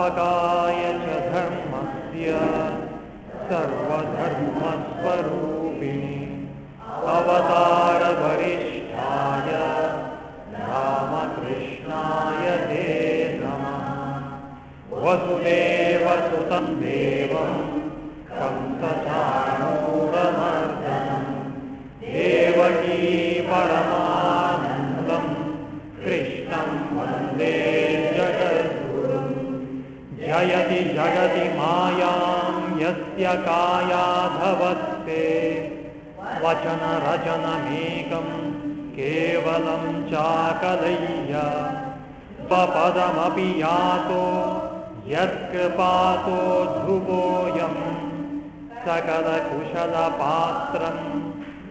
Pata स्वपदमपि यातो यत्कृपातो ध्रुवोऽयं सकलकुशलपात्रं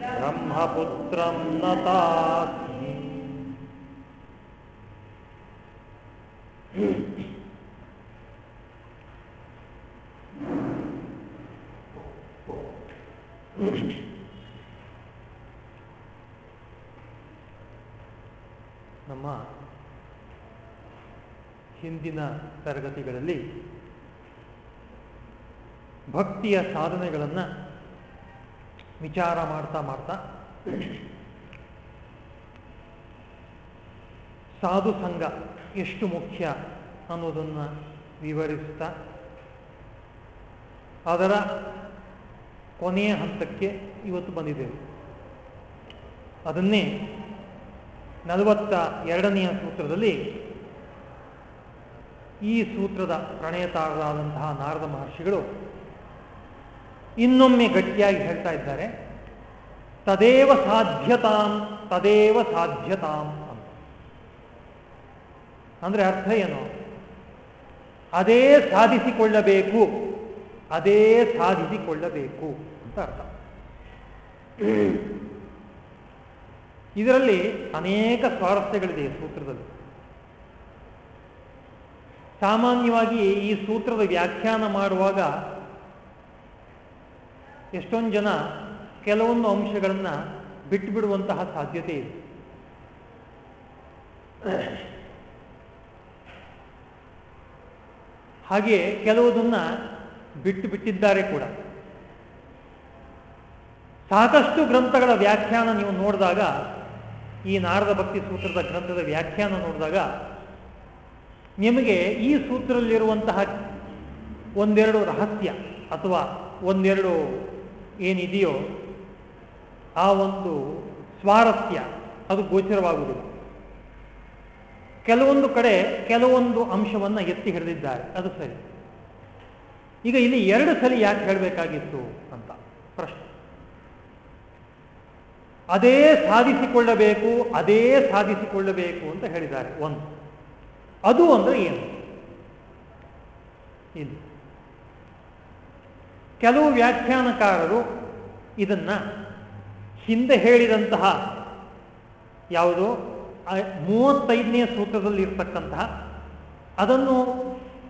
ब्रह्मपुत्रं नतास्मि ನಮ್ಮ ಹಿಂದಿನ ತರಗತಿಗಳಲ್ಲಿ ಭಕ್ತಿಯ ಸಾಧನೆಗಳನ್ನು ವಿಚಾರ ಮಾಡ್ತಾ ಮಾಡ್ತಾ ಸಾಧು ಸಂಘ ಎಷ್ಟು ಮುಖ್ಯ ಅನ್ನೋದನ್ನು ವಿವರಿಸ್ತಾ ಅದರ ಕೊನೆಯ ಹಂತಕ್ಕೆ ಇವತ್ತು ಬಂದಿದ್ದೇವೆ. ಅದನ್ನೇ ನಲವತ್ತ ಎರಡನೆಯ ಸೂತ್ರದಲ್ಲಿ ಈ ಸೂತ್ರದ ಪ್ರಣಯತಾರರಾದಂತಹ ನಾರದ ಮಹರ್ಷಿಗಳು ಇನ್ನೊಮ್ಮೆ ಗಟ್ಟಿಯಾಗಿ ಹೇಳ್ತಾ ಇದ್ದಾರೆ, ತದೇವ ಸಾಧ್ಯತಾಂ ತದೇವ ಸಾಧ್ಯತಾಂ ಅಂತ. ಅಂದ್ರೆ ಅರ್ಥ ಏನು? ಅದೇ ಸಾಧಿಸಿಕೊಳ್ಳಬೇಕು ಅದೇ ಸಾಧಿಸಿಕೊಳ್ಳಬೇಕು ಅಂತ ಅರ್ಥ. ಇದರಲ್ಲಿ ಅನೇಕ ಸ್ವಾರಸ್ಯಗಳಿದೆ ಸೂತ್ರದಲ್ಲಿ. ಸಾಮಾನ್ಯವಾಗಿ ಈ ಸೂತ್ರದ ವ್ಯಾಖ್ಯಾನ ಮಾಡುವಾಗ ಎಷ್ಟೊಂದು ಜನ ಕೆಲವೊಂದು ಅಂಶಗಳನ್ನು ಬಿಟ್ಟು ಬಿಡುವಂತಹ ಸಾಧ್ಯತೆ ಇದೆ. ಹಾಗೆ ಕೆಲವುದನ್ನ ಬಿಟ್ಟು ಬಿಟ್ಟಿದ್ದಾರೆ ಕೂಡ. ಸಾಕಷ್ಟು ಗ್ರಂಥಗಳ ವ್ಯಾಖ್ಯಾನ ನೀವು ನೋಡಿದಾಗ, ಈ ನಾರದ ಭಕ್ತಿ ಸೂತ್ರದ ಗ್ರಂಥದ ವ್ಯಾಖ್ಯಾನ ನೋಡಿದಾಗ ನಿಮಗೆ ಈ ಸೂತ್ರದಲ್ಲಿರುವಂತಹ ಒಂದೆರಡು ರಹಸ್ಯ ಅಥವಾ ಒಂದೆರಡು ಏನಿದೆಯೋ ಆ ಒಂದು ಸ್ವಾರಸ್ಯ ಅದು ಗೋಚರವಾಗುವುದಿಲ್ಲ ಕೆಲವೊಂದು ಕಡೆ ಕೆಲವೊಂದು ಅಂಶವನ್ನು ಎತ್ತಿ ಹಿಡಿದಿದ್ದಾರೆ. ಅದು ಸರಿ. ಈಗ ಇಲ್ಲಿ ಎರಡು ಸಲ ಯಾಕೆ ಹೇಳಬೇಕಾಗಿತ್ತು ಅಂತ ಪ್ರಶ್ನೆ. ಅದೇ ಸಾಧಿಸಿಕೊಳ್ಳಬೇಕು ಅದೇ ಸಾಧಿಸಿಕೊಳ್ಳಬೇಕು ಅಂತ ಹೇಳಿದ್ದಾರೆ. ಒಂದು. ಅದು ಅಂದ್ರೆ ಏನು? ಇದು. ಕೆಲವು ವ್ಯಾಖ್ಯಾನಕಾರರು ಇದನ್ನ ಹಿಂದೆ ಹೇಳಿದಂತಹ ಯಾವುದು ಮೂವತ್ತೈದನೇ ಸೂತ್ರದಲ್ಲಿ ಇರ್ತಕ್ಕಂತಹ ಅದನ್ನು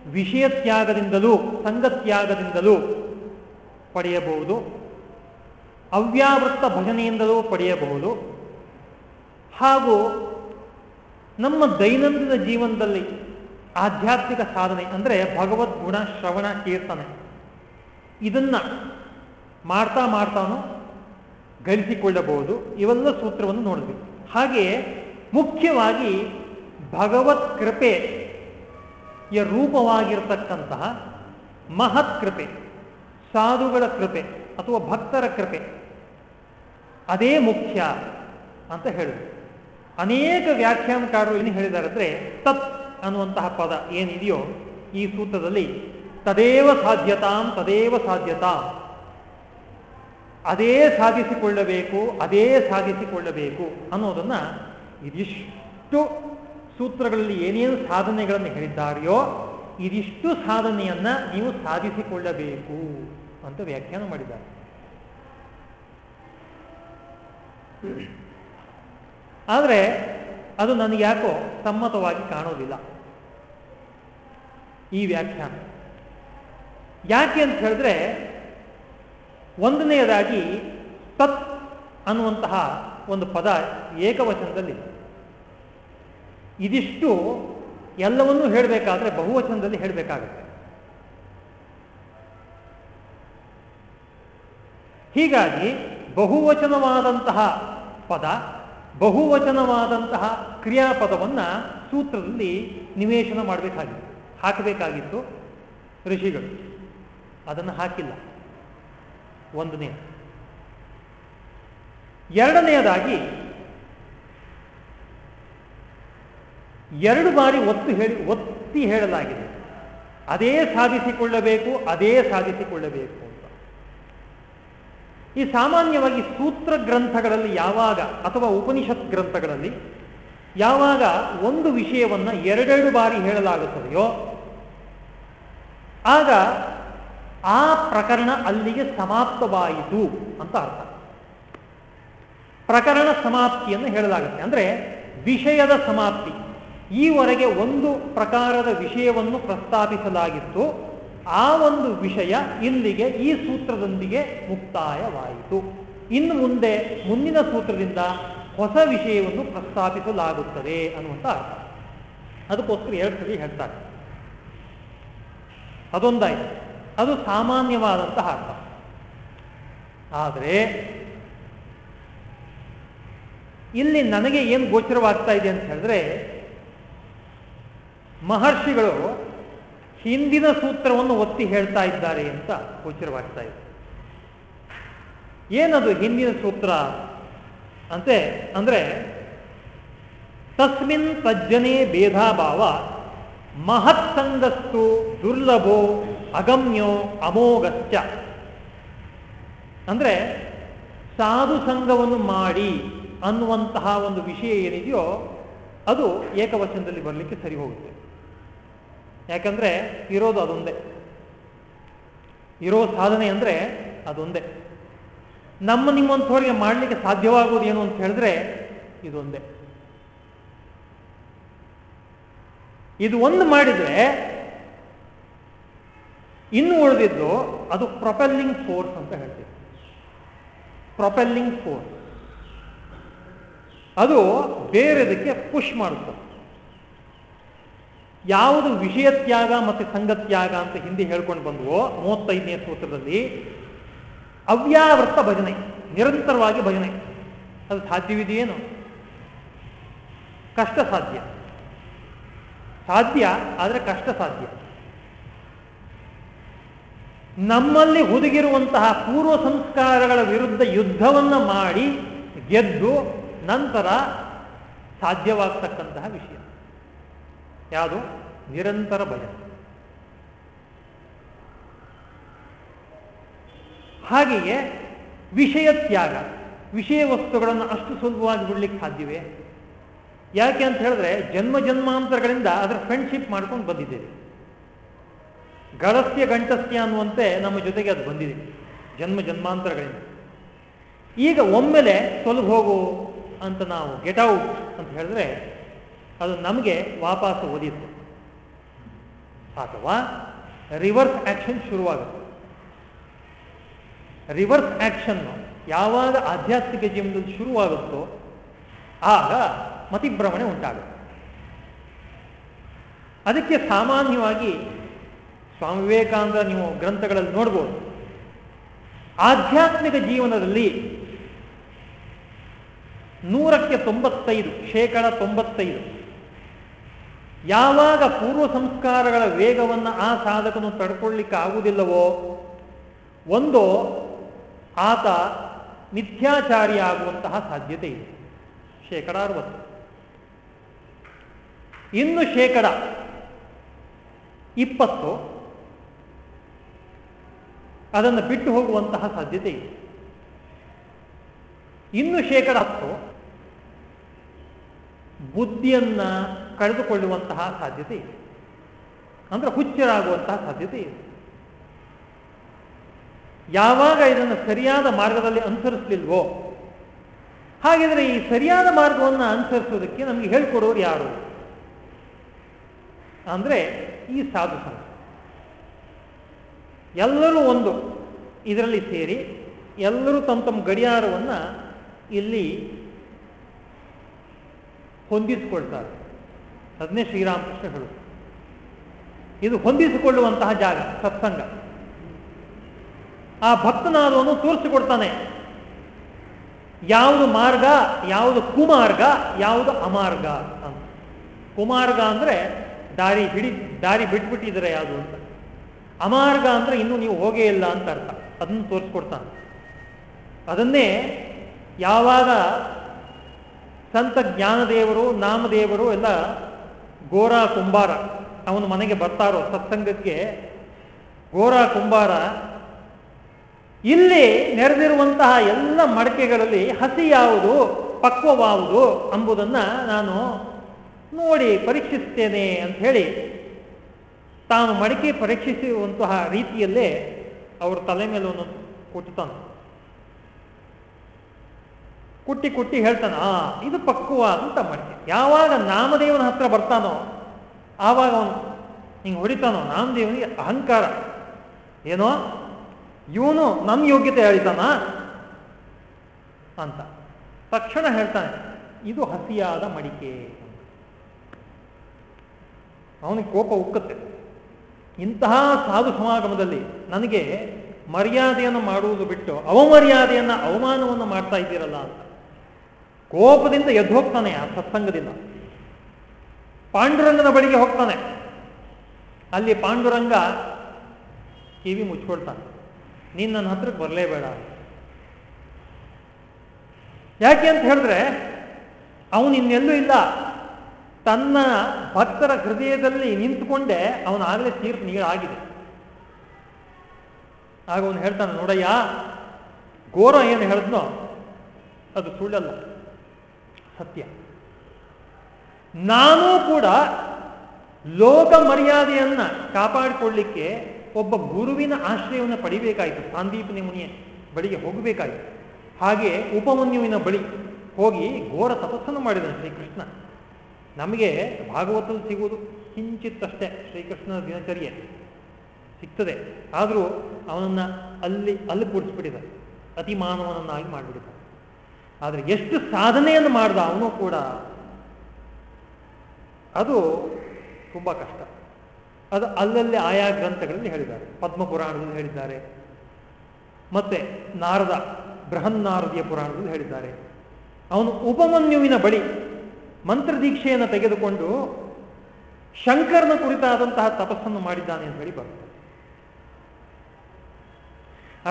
ವಿಷಯ ತ್ಯಾಗದಿಂದಲೂ ಸಂಗತ್ಯಾಗದಿಂದಲೂ ಪಡೆಯಬಹುದು. ಅವ್ಯಾವೃತ್ತ ಭಜನೆಯಿಂದಲೂ ಪಡೆಯಬಹುದು. ಹಾಗೂ ನಮ್ಮ ದೈನಂದಿನ ಜೀವನದಲ್ಲಿ ಆಧ್ಯಾತ್ಮಿಕ ಸಾಧನೆ ಅಂದರೆ ಭಗವದ್ಗುಣ ಶ್ರವಣ, ಕೀರ್ತನೆ. ಇದನ್ನ ಮಾಡ್ತಾ ಮಾಡ್ತಾನು ಗಳಿಸಿಕೊಳ್ಳಬಹುದು. ಇವೆಲ್ಲ ಸೂತ್ರವನ್ನು ನೋಡಿದ್ವಿ. ಹಾಗೆಯೇ ಮುಖ್ಯವಾಗಿ ಭಗವತ್ ಕೃಪೆಯ ರೂಪವಾಗಿರತಕ್ಕಂತಹ ಮಹತ್ ಕೃಪೆ, ಸಾಧುಗಳ ಕೃಪೆ ಅಥವಾ ಭಕ್ತರ ಕೃಪೆ. ಅದೇ ಮುಖ್ಯ ಅಂತ ಹೇಳಿದ್ರು. ಅನೇಕ ವ್ಯಾಖ್ಯಾನಕಾರರು ಏನು ಹೇಳಿದ್ದಾರೆ ಅಂದರೆ ತತ್ ಅನ್ನುವಂತಹ ಪದ ಏನಿದೆಯೋ ಈ ಸೂತ್ರದಲ್ಲಿ ತದೇವ ಸಾಧ್ಯತಾಂ ತದೇವ ಸಾಧ್ಯತಾಂ. ಅದೇ ಸಾಧಿಸಿಕೊಳ್ಳಬೇಕು ಅದೇ ಸಾಧಿಸಿಕೊಳ್ಳಬೇಕು ಅನ್ನೋದನ್ನ ಇದಿಷ್ಟು ಸೂತ್ರಗಳಲ್ಲಿ ಏನೇನು ಸಾಧನೆಗಳನ್ನು ಹೇಳಿದ್ದಾರೆಯೋ ಇದಿಷ್ಟು ಸಾಧನೆಯನ್ನ ನೀವು ಸಾಧಿಸಿಕೊಳ್ಳಬೇಕು ಅಂತ ವ್ಯಾಖ್ಯಾನ ಮಾಡಿದ್ದಾರೆ. ಆದರೆ ಅದು ನನಗೆ ಯಾಕೋ ಸಮ್ಮತವಾಗಿ ಕಾಣೋದಿಲ್ಲ. ಈ ವ್ಯಾಖ್ಯಾನ. ಯಾಕೆ ಅಂತ ಹೇಳಿದ್ರೆ ಒಂದನೆಯದಾಗಿ ತತ್ ಅನ್ನುವಂತಹ ಒಂದು ಪದ ಏಕವಚನದಲ್ಲಿ ಇದಿಷ್ಟು ಎಲ್ಲವನ್ನೂ ಹೇಳಬೇಕಾದ್ರೆ ಬಹುವಚನದಲ್ಲಿ ಹೇಳಬೇಕಾಗುತ್ತೆ. ಹೀಗಾಗಿ ಬಹುವಚನವಾದಂತಹ ಪದ ಬಹುವಚನವಾದಂತಹ ಕ್ರಿಯಾಪದವನ್ನು ಸೂತ್ರದಲ್ಲಿ ನಿವೇಶನ ಮಾಡಬೇಕಾಗಿತ್ತು, ಹಾಕಬೇಕಾಗಿತ್ತು ಋಷಿಗಳು. ಅದನ್ನು ಹಾಕಿಲ್ಲ. ಒಂದನೇ, ಎರಡನೆಯದಾಗಿ ಎರಡು ಬಾರಿ ಒತ್ತು ಹೇಳಿ, ಒತ್ತಿ ಹೇಳಲಾಗಿದೆ. ಅದೇ ಸಾಧಿಸಿಕೊಳ್ಳಬೇಕು ಅದೇ ಸಾಧಿಸಿಕೊಳ್ಳಬೇಕು. ಈ ಸಾಮಾನ್ಯವಾಗಿ ಸೂತ್ರ ಗ್ರಂಥಗಳಲ್ಲಿ ಯಾವಾಗ ಅಥವಾ ಉಪನಿಷತ್ ಗ್ರಂಥಗಳಲ್ಲಿ ಯಾವಾಗ ಒಂದು ವಿಷಯವನ್ನು ಎರಡೆರಡು ಬಾರಿ ಹೇಳಲಾಗುತ್ತದೆಯೋ ಆಗ ಆ ಪ್ರಕರಣ ಅಲ್ಲಿಗೆ ಸಮಾಪ್ತವಾಯಿತು ಅಂತ ಅರ್ಥ. ಪ್ರಕರಣ ಸಮಾಪ್ತಿಯನ್ನು ಹೇಳಲಾಗುತ್ತೆ. ಅಂದರೆ ವಿಷಯದ ಸಮಾಪ್ತಿ. ಈವರೆಗೆ ಒಂದು ಪ್ರಕಾರದ ವಿಷಯವನ್ನು ಪ್ರಸ್ತಾಪಿಸಲಾಗಿತ್ತು. ಆ ಒಂದು ವಿಷಯ ಇಲ್ಲಿಗೆ ಈ ಸೂತ್ರದೊಂದಿಗೆ ಮುಕ್ತಾಯವಾಯಿತು. ಇನ್ನು ಮುಂದೆ ಮುಂದಿನ ಸೂತ್ರದಿಂದ ಹೊಸ ವಿಷಯವನ್ನು ಪ್ರಸ್ತಾಪಿಸಲಾಗುತ್ತದೆ ಅನ್ನುವಂಥ ಅರ್ಥ. ಅದಕ್ಕೋಸ್ಕರ ಎರಡು ಸರಿ ಹೇಳ್ತಾರೆ. ಅದೊಂದಾಯ್ತು. ಅದು ಸಾಮಾನ್ಯವಾದಂತಹ ಅರ್ಥ. ಆದರೆ ಇಲ್ಲಿ ನನಗೆ ಏನು ಗೋಚರವಾಗ್ತಾ ಇದೆ ಅಂತ ಹೇಳಿದ್ರೆ ಮಹರ್ಷಿಗಳು ಹಿಂದಿನ ಸೂತ್ರವನ್ನು ಒತ್ತಿ ಹೇಳ್ತಾ ಇದ್ದಾರೆ ಅಂತ ಗೋಚರವಾಗ್ತಾ ಇದೆ. ಏನದು ಹಿಂದಿನ ಸೂತ್ರ? ಅಂತೆ, ಅಂದ್ರೆ, ತಸ್ಮಿನ್ ತಜ್ಜನೆ ಭೇದಾಭಾವ ಮಹತ್ಸಂಗಸ್ತು ದುರ್ಲಭೋ ಅಗಮ್ಯೋ ಅಮೋಘಶ್ಚ. ಅಂದ್ರೆ, ಸಾಧು ಸಂಘವನ್ನು ಮಾಡಿ ಅನ್ನುವಂತಹ ಒಂದು ವಿಷಯ ಏನಿದೆಯೋ, ಅದು ಏಕವಚನದಲ್ಲಿ ಬರಲಿಕ್ಕೆ ಸರಿ ಹೋಗುತ್ತೆ. ಯಾಕಂದ್ರೆ ಇರೋದು ಅದೊಂದೇ. ಇರೋ ಸಾಧನೆ ಅಂದ್ರೆ ಅದೊಂದೇ. ನಮ್ಮ ನಿಮ್ಮಂಥವ್ರಿಗೆ ಮಾಡಲಿಕ್ಕೆ ಸಾಧ್ಯವಾಗುವುದು ಏನು ಅಂತ ಹೇಳಿದ್ರೆ ಇದೊಂದೇ. ಇದು ಒಂದು ಮಾಡಿದ್ರೆ ಇನ್ನು ಉಳಿದಿದ್ದು ಅದು ಪ್ರೊಪೆಲ್ಲಿಂಗ್ ಫೋರ್ಸ್ ಅಂತ ಹೇಳ್ತೀವಿ. ಪ್ರೊಪೆಲ್ಲಿಂಗ್ ಫೋರ್ಸ್ ಅದು ಬೇರೆದಕ್ಕೆ ಪುಷ್ ಮಾಡುತ್ತೆ. ಯಾವುದು ವಿಷಯ ತ್ಯಾಗ ಮತ್ತು ಸಂಗತ್ಯಾಗ ಅಂತ ಹಿಂದೆ ಹೇಳ್ಕೊಂಡು ಬಂದವೋ ಮೂವತ್ತೈದನೇ ಸೂತ್ರದಲ್ಲಿ ಅವ್ಯಾವೃತ್ತ ಭಜನೆ, ನಿರಂತರವಾಗಿ ಭಜನೆ. ಅದು ಸಾಧ್ಯವಿದೆಯೇನು? ಕಷ್ಟ ಸಾಧ್ಯ. ಸಾಧ್ಯ ಆದರೆ ಕಷ್ಟ ಸಾಧ್ಯ. ನಮ್ಮಲ್ಲಿ ಹುದುಗಿರುವಂತಹ ಪೂರ್ವ ಸಂಸ್ಕಾರಗಳ ವಿರುದ್ಧ ಯುದ್ಧವನ್ನ ಮಾಡಿ ಗೆದ್ದು ನಂತರ ಸಾಧ್ಯವಾಗ್ತಕ್ಕಂತಹ ವಿಷಯ. ಯಾವುದು? ನಿರಂತರ ಭಜನೆ ಹಾಗೆಯೇ ವಿಷಯ ತ್ಯಾಗ, ವಿಷಯ ವಸ್ತುಗಳನ್ನು ಅಷ್ಟು ಸುಲಭವಾಗಿ ಬಿಡ್ಲಿಕ್ಕೆ ಸಾಧ್ಯವೇ? ಯಾಕೆ ಅಂತ ಹೇಳಿದ್ರೆ ಜನ್ಮ ಜನ್ಮಾಂತರಗಳಿಂದ ಅದರ ಫ್ರೆಂಡ್ಶಿಪ್ ಮಾಡ್ಕೊಂಡು ಬಂದಿದ್ದೇವೆ. ಗಳಸ್ಯ ಗಂಟಸ್ಯ ಅನ್ನುವಂತೆ ನಮ್ಮ ಜೊತೆಗೆ ಅದು ಬಂದಿದೆ, ಜನ್ಮ ಜನ್ಮಾಂತರಗಳಿಂದ. ಈಗ ಒಮ್ಮೆಲೆ ತೊಲಗು ಹೋಗು ಅಂತ ನಾವು ಗೆಟ್ ಔಟ್ ಅಂತ ಹೇಳಿದ್ರೆ ಅದು ನಮಗೆ ವಾಪಸ್ ಓದಿತ್ತು ಅಥವಾ ರಿವರ್ಸ್ ಆಕ್ಷನ್ ಶುರುವಾಗುತ್ತೆ. ರಿವರ್ಸ್ ಆಕ್ಷನ್ ಯಾವಾಗ ಆಧ್ಯಾತ್ಮಿಕ ಜೀವನದಲ್ಲಿ ಶುರುವಾಗುತ್ತೋ ಆಗ ಮತಿಭ್ರಮಣೆ ಉಂಟಾಗುತ್ತೆ. ಅದಕ್ಕೆ ಸಾಮಾನ್ಯವಾಗಿ ಸ್ವಾಮಿ ವಿವೇಕಾನಂದ ನೀವು ಗ್ರಂಥಗಳಲ್ಲಿ ನೋಡ್ಬೋದು. ಆಧ್ಯಾತ್ಮಿಕ ಜೀವನದಲ್ಲಿ ನೂರಕ್ಕೆ ತೊಂಬತ್ತೈದು, ಶೇಕಡ ತೊಂಬತ್ತೈದು ಯಾವಾಗ ಪೂರ್ವ ಸಂಸ್ಕಾರಗಳ ವೇಗವನ್ನು ಆ ಸಾಧಕನು ತಡ್ಕೊಳ್ಳಿಕ್ಕೆ ಆಗುವುದಿಲ್ಲವೋ ಒಂದು ಆತ ಮಿಥ್ಯಾಚಾರಿ ಆಗುವಂತಹ ಸಾಧ್ಯತೆ ಇದೆ. ಶೇಕಡ ಅರವತ್ತು. ಇನ್ನು ಶೇಕಡ ಇಪ್ಪತ್ತು, ಅದನ್ನು ಬಿಟ್ಟು ಹೋಗುವಂತಹ ಸಾಧ್ಯತೆ ಇದೆ. ಇನ್ನು ಶೇಕಡ ಹತ್ತು, ಬುದ್ಧಿಯನ್ನ ಕಳೆದುಕೊಳ್ಳುವಂತಹ ಸಾಧ್ಯತೆ ಇದೆ. ಅಂದ್ರೆ ಹುಚ್ಚರಾಗುವಂತಹ ಸಾಧ್ಯತೆ ಇದೆ. ಯಾವಾಗ ಇದನ್ನು ಸರಿಯಾದ ಮಾರ್ಗದಲ್ಲಿ ಅನುಸರಿಸಲಿಲ್ವೋ, ಹಾಗಿದ್ರೆ ಈ ಸರಿಯಾದ ಮಾರ್ಗವನ್ನು ಅನುಸರಿಸೋದಕ್ಕೆ ನಮಗೆ ಹೇಳ್ಕೊಡೋರು ಯಾರು? ಅಂದ್ರೆ ಈ ಸಾಧು ಸಂಘ. ಎಲ್ಲರೂ ಒಂದು, ಇದರಲ್ಲಿ ಸೇರಿ ಎಲ್ಲರೂ ತಮ್ಮ ತಮ್ಮ ಗಡಿಯಾರವನ್ನು ಇಲ್ಲಿ ಹೊಂದಿಸ್ಕೊಳ್ತಾರೆ. ಅದನ್ನೇ ಶ್ರೀರಾಮಕೃಷ್ಣ ಹೇಳುದು ಇದು ಹೊಂದಿಸಿಕೊಳ್ಳುವಂತಹ ಜಾಗ, ಸತ್ಸಂಗ. ಆ ಭಕ್ತನಾದವನು ತೋರಿಸಿಕೊಡ್ತಾನೆ. ಯಾವುದು ಮಾರ್ಗ, ಯಾವುದು ಕುಮಾರ್ಗ, ಯಾವುದು ಅಮಾರ್ಗ ಅಂತ. ಕುಮಾರ್ಗ ಅಂದ್ರೆ ದಾರಿ ಹಿಡಿ, ದಾರಿ ಬಿಟ್ಬಿಟ್ಟಿದ್ರೆ ಯಾವುದು ಅಂತ. ಅಮಾರ್ಗ ಅಂದ್ರೆ ಇನ್ನು ನೀವು ಹೋಗೇ ಇಲ್ಲ ಅಂತ ಅರ್ಥ. ಅದನ್ನು ತೋರಿಸ್ಕೊಡ್ತಾನೆ. ಅದನ್ನೇ ಯಾವಾಗ ಸಂತ ಜ್ಞಾನದೇವರು, ನಾಮದೇವರು ಎಲ್ಲ ಗೋರ ಕುಂಬಾರ. ಅವನು ಮನೆಗೆ ಬರ್ತಾರೋ, ಸತ್ಸಂಗಕ್ಕೆ ಗೋರ ಕುಂಬಾರ. ಇಲ್ಲಿ ನೆರೆದಿರುವಂತಹ ಎಲ್ಲ ಮಡಕೆಗಳಲ್ಲಿ ಹಸಿ ಯಾವುದು, ಪಕ್ವವಾವುದು ಎಂಬುದನ್ನ ನಾನು ನೋಡಿ ಪರೀಕ್ಷಿಸ್ತೇನೆ ಅಂತ ಹೇಳಿ ತಾನು ಮಡಿಕೆ ಪರೀಕ್ಷಿಸುವಂತಹ ರೀತಿಯಲ್ಲೇ ಅವ್ರ ತಲೆ ಮೇಲೆ ಒಂದು ಕೊಟ್ಟುತ್ತಾನೆ ಕುಟ್ಟಿ ಕುಟ್ಟಿ ಹೇಳ್ತಾನ, ಆ, ಇದು ಪಕ್ವ ಅಂತ ಮಡಿಕೆ ಯಾವಾಗ ನಾಮದೇವನ ಹತ್ರ ಬರ್ತಾನೋ, ಆವಾಗ ಅವನು ಹಿಂಗೆ ಹೊಡಿತಾನೋ, ನಾಮದೇವನಿಗೆ ಅಹಂಕಾರ. ಏನೋ, ಇವನು ನನ್ನ ಯೋಗ್ಯತೆ ಹೇಳಿತಾನ ಅಂತ. ತಕ್ಷಣ ಹೇಳ್ತಾನೆ, ಇದು ಹಸಿಯಾದ ಮಡಿಕೆ. ಅವನಿಗೆ ಕೋಪ ಉಕ್ಕುತ್ತೆ. ಇಂತಹ ಸಾಧು ಸಮಾಗಮದಲ್ಲಿ ನನಗೆ ಮರ್ಯಾದೆಯನ್ನು ಮಾಡುವುದು ಬಿಟ್ಟು ಅವಮರ್ಯಾದೆಯನ್ನು ಅವಮಾನವನ್ನು ಮಾಡ್ತಾ ಇದ್ದೀರಲ್ಲ ಅಂತ. ಕೋಪದಿಂದ ಎದ್ದು ಹೋಗ್ತಾನೆ ಆ ಸತ್ಸಂಗದಿಂದ. ಪಾಂಡುರಂಗನ ಬಳಿಗೆ ಹೋಗ್ತಾನೆ. ಅಲ್ಲಿ ಪಾಂಡುರಂಗ ಕಿವಿ ಮುಚ್ಕೊಳ್ತಾನೆ. ನೀನು ನನ್ನ ಹತ್ರಕ್ಕೆ ಬರಲೇಬೇಡ ಯಾಕೆ ಅಂತ ಹೇಳಿದ್ರೆ, ಅವನು ಇನ್ನೆಲ್ಲೂ ಇಲ್ಲ. ತನ್ನ ಭಕ್ತರ ಹೃದಯದಲ್ಲಿ ನಿಂತುಕೊಂಡೇ ಅವನಾಗಲೇ ತೀರ್ಪು ನೀರಾಗಿದೆ ಆಗ ಅವನು ಹೇಳ್ತಾನೆ, ನೋಡಯ್ಯ ಗೋರ ಏನು ಹೇಳಿದ್ನೋ ಅದು ಸುಳ್ಳಲ್ಲ. ಸತ್ಯ. ನಾನು ಕೂಡ ಲೋಕ ಮರ್ಯಾದೆಯನ್ನ ಕಾಪಾಡಿಕೊಳ್ಳಿಕ್ಕೆ ಒಬ್ಬ ಗುರುವಿನ ಆಶ್ರಯವನ್ನು ಪಡಿಬೇಕಾಯಿತು. ಸಾಂದೀಪನಿ ಮುನಿಯ ಬಳಿಗೆ ಹೋಗಬೇಕಾಯಿತು. ಹಾಗೆ ಉಪಮನ್ಯುವಿನ ಬಳಿ ಹೋಗಿ ಘೋರ ತಪಸ್ಸನ್ನು ಮಾಡಿದನು ಶ್ರೀಕೃಷ್ಣ. ನಮಗೆ ಭಾಗವತದಲ್ಲಿ ಸಿಗುವುದು ಕಿಂಚಿತ್ತಷ್ಟೇ ಶ್ರೀಕೃಷ್ಣನ ದಿನಚರ್ಯೆ ಸಿಗ್ತದೆ. ಆದರೂ ಅವನನ್ನ ಅಲ್ಲಿ ಅಲ್ಲಿ ಕೂಡಿಸ್ಬಿಟ್ಟಿದ್ದಾರೆ ಅತಿ ಮಾನವನನ್ನಾಗಿ ಮಾಡಿಬಿಟ್ಟಿದ್ದಾರೆ ಆದರೆ ಎಷ್ಟು ಸಾಧನೆಯನ್ನು ಮಾಡ್ದ ಅವನು ಕೂಡ ಅದು ತುಂಬ ಕಷ್ಟ. ಅದು ಅಲ್ಲಲ್ಲಿ ಆಯಾ ಗ್ರಂಥಗಳಲ್ಲಿ ಹೇಳಿದ್ದಾರೆ. ಪದ್ಮ ಪುರಾಣದಲ್ಲಿ ಹೇಳಿದ್ದಾರೆ. ಮತ್ತೆ ನಾರದ, ಬೃಹನ್ನಾರದಿಯ ಪುರಾಣದಲ್ಲಿ ಹೇಳಿದ್ದಾರೆ. ಅವನು ಉಪಮನ್ಯುವಿನ ಬಳಿ ಮಂತ್ರದೀಕ್ಷೆಯನ್ನು ತೆಗೆದುಕೊಂಡು ಶಂಕರನ ಕುರಿತಾದಂತಹ ತಪಸ್ಸನ್ನು ಮಾಡಿದ್ದಾನೆ ಅಂತ ಹೇಳಿ ಬರುತ್ತೆ.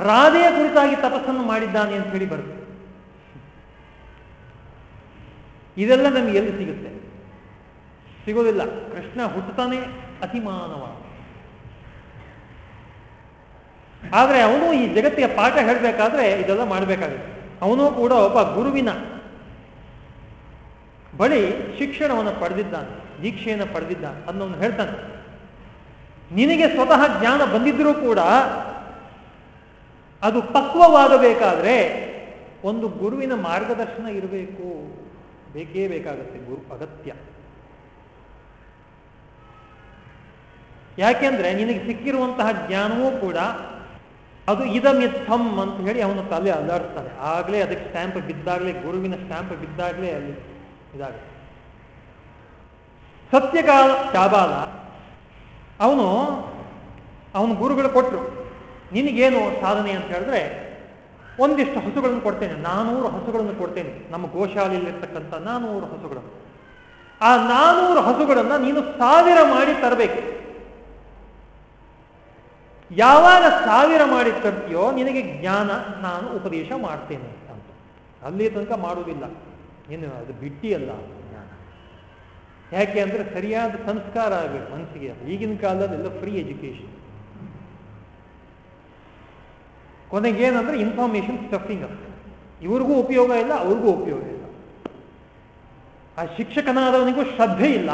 ರಾಧೆಯ ಕುರಿತಾಗಿ ತಪಸ್ಸನ್ನು ಮಾಡಿದ್ದಾನೆ ಅಂತ ಹೇಳಿ ಬರುತ್ತೆ. ಇದೆಲ್ಲ ನಮ್ಗೆ ಎಲ್ಲಿ ಸಿಗುತ್ತೆ? ಸಿಗೋದಿಲ್ಲ. ಕೃಷ್ಣ ಹುಟ್ಟುತ್ತಾನೆ ಅತಿಮಾನವ ಆದರೆ ಅವನು ಈ ಜಗತ್ತಿಗೆ ಪಾಠ ಹೇಳಬೇಕಾದ್ರೆ ಇದೆಲ್ಲ ಮಾಡಬೇಕಾಗುತ್ತೆ. ಅವನು ಕೂಡ ಒಬ್ಬ ಗುರುವಿನ ಬಳಿ ಶಿಕ್ಷಣವನ್ನು ಪಡೆದಿದ್ದಾನೆ, ದೀಕ್ಷೆಯನ್ನು ಪಡೆದಿದ್ದಾನೆ ಅದನ್ನು ಹೇಳ್ತಾನೆ. ನಿನಗೆ ಸ್ವತಃ ಜ್ಞಾನ ಬಂದಿದ್ರೂ ಕೂಡ ಅದು ಪಕ್ವವಾಗಬೇಕಾದ್ರೆ ಒಂದು ಗುರುವಿನ ಮಾರ್ಗದರ್ಶನ ಇರಬೇಕು. ಬೇಕೇ ಬೇಕಾಗುತ್ತೆ ಗುರು ಅಗತ್ಯ. ಯಾಕೆಂದ್ರೆ ನಿನಗೆ ಸಿಕ್ಕಿರುವಂತಹ ಜ್ಞಾನವೂ ಕೂಡ ಅದು ಇದಮಿತ್ತಂ ಅಂತ ಹೇಳಿ ಅವನ ತಲೆ ಅಲ್ಲಾಡಿಸ್ತಾನೆ ಆಗಲೇ ಅದಕ್ಕೆ ಸ್ಟ್ಯಾಂಪ್ ಬಿದ್ದಾಗಲೇ, ಗುರುವಿನ ಸ್ಟ್ಯಾಂಪ್ ಬಿದ್ದಾಗಲೇ ಅಲ್ಲಿ ಇದಾಗುತ್ತೆ. ಸತ್ಯಕಾಲ ಶಾಬಾಲ, ಅವನು ಅವನು ಗುರುಗಳು ಕೊಟ್ಟರು ನಿನಗೇನು ಸಾಧನೆ ಅಂತ ಹೇಳಿದ್ರೆ ಒಂದಿಷ್ಟು ಹಸುಗಳನ್ನು ಕೊಡ್ತೇನೆ, ನಾನೂರು ಹಸುಗಳನ್ನು ಕೊಡ್ತೇನೆ. ನಮ್ಮ ಗೋಶಾಲೆಯಲ್ಲಿರ್ತಕ್ಕಂಥ ನಾನೂರು ಹಸುಗಳನ್ನು ಆ ನಾನೂರು ಹಸುಗಳನ್ನು ನೀನು ಸಾವಿರ ಮಾಡಿ ತರಬೇಕು. ಯಾವಾಗ ಸಾವಿರ ಮಾಡಿ ತರ್ತೀಯೋ ನಿನಗೆ ಜ್ಞಾನ, ನಾನು ಉಪದೇಶ ಮಾಡ್ತೇನೆ ಅಂತ. ಅಲ್ಲಿ ತನಕ ಮಾಡುವುದಿಲ್ಲ. ಏನು ಅದು ಬಿಟ್ಟಿಯಲ್ಲ ಜ್ಞಾನ. ಯಾಕೆ ಅಂದರೆ ಸರಿಯಾದ ಸಂಸ್ಕಾರ ಆಗಬೇಕು ಮನಸ್ಸಿಗೆ. ಈಗಿನ ಕಾಲದಲ್ಲೆಲ್ಲ ಫ್ರೀ ಎಜುಕೇಶನ್ ಕೊನೆಗೇನಂದ್ರೆ ಇನ್ಫಾರ್ಮೇಶನ್ ಸ್ಟಫಿಂಗ್ ಅಂತ. ಇವ್ರಿಗೂ ಉಪಯೋಗ ಇಲ್ಲ, ಅವ್ರಿಗೂ ಉಪಯೋಗ ಇಲ್ಲ. ಆ ಶಿಕ್ಷಕನಾದವನಿಗೂ ಶ್ರದ್ಧೆ ಇಲ್ಲ.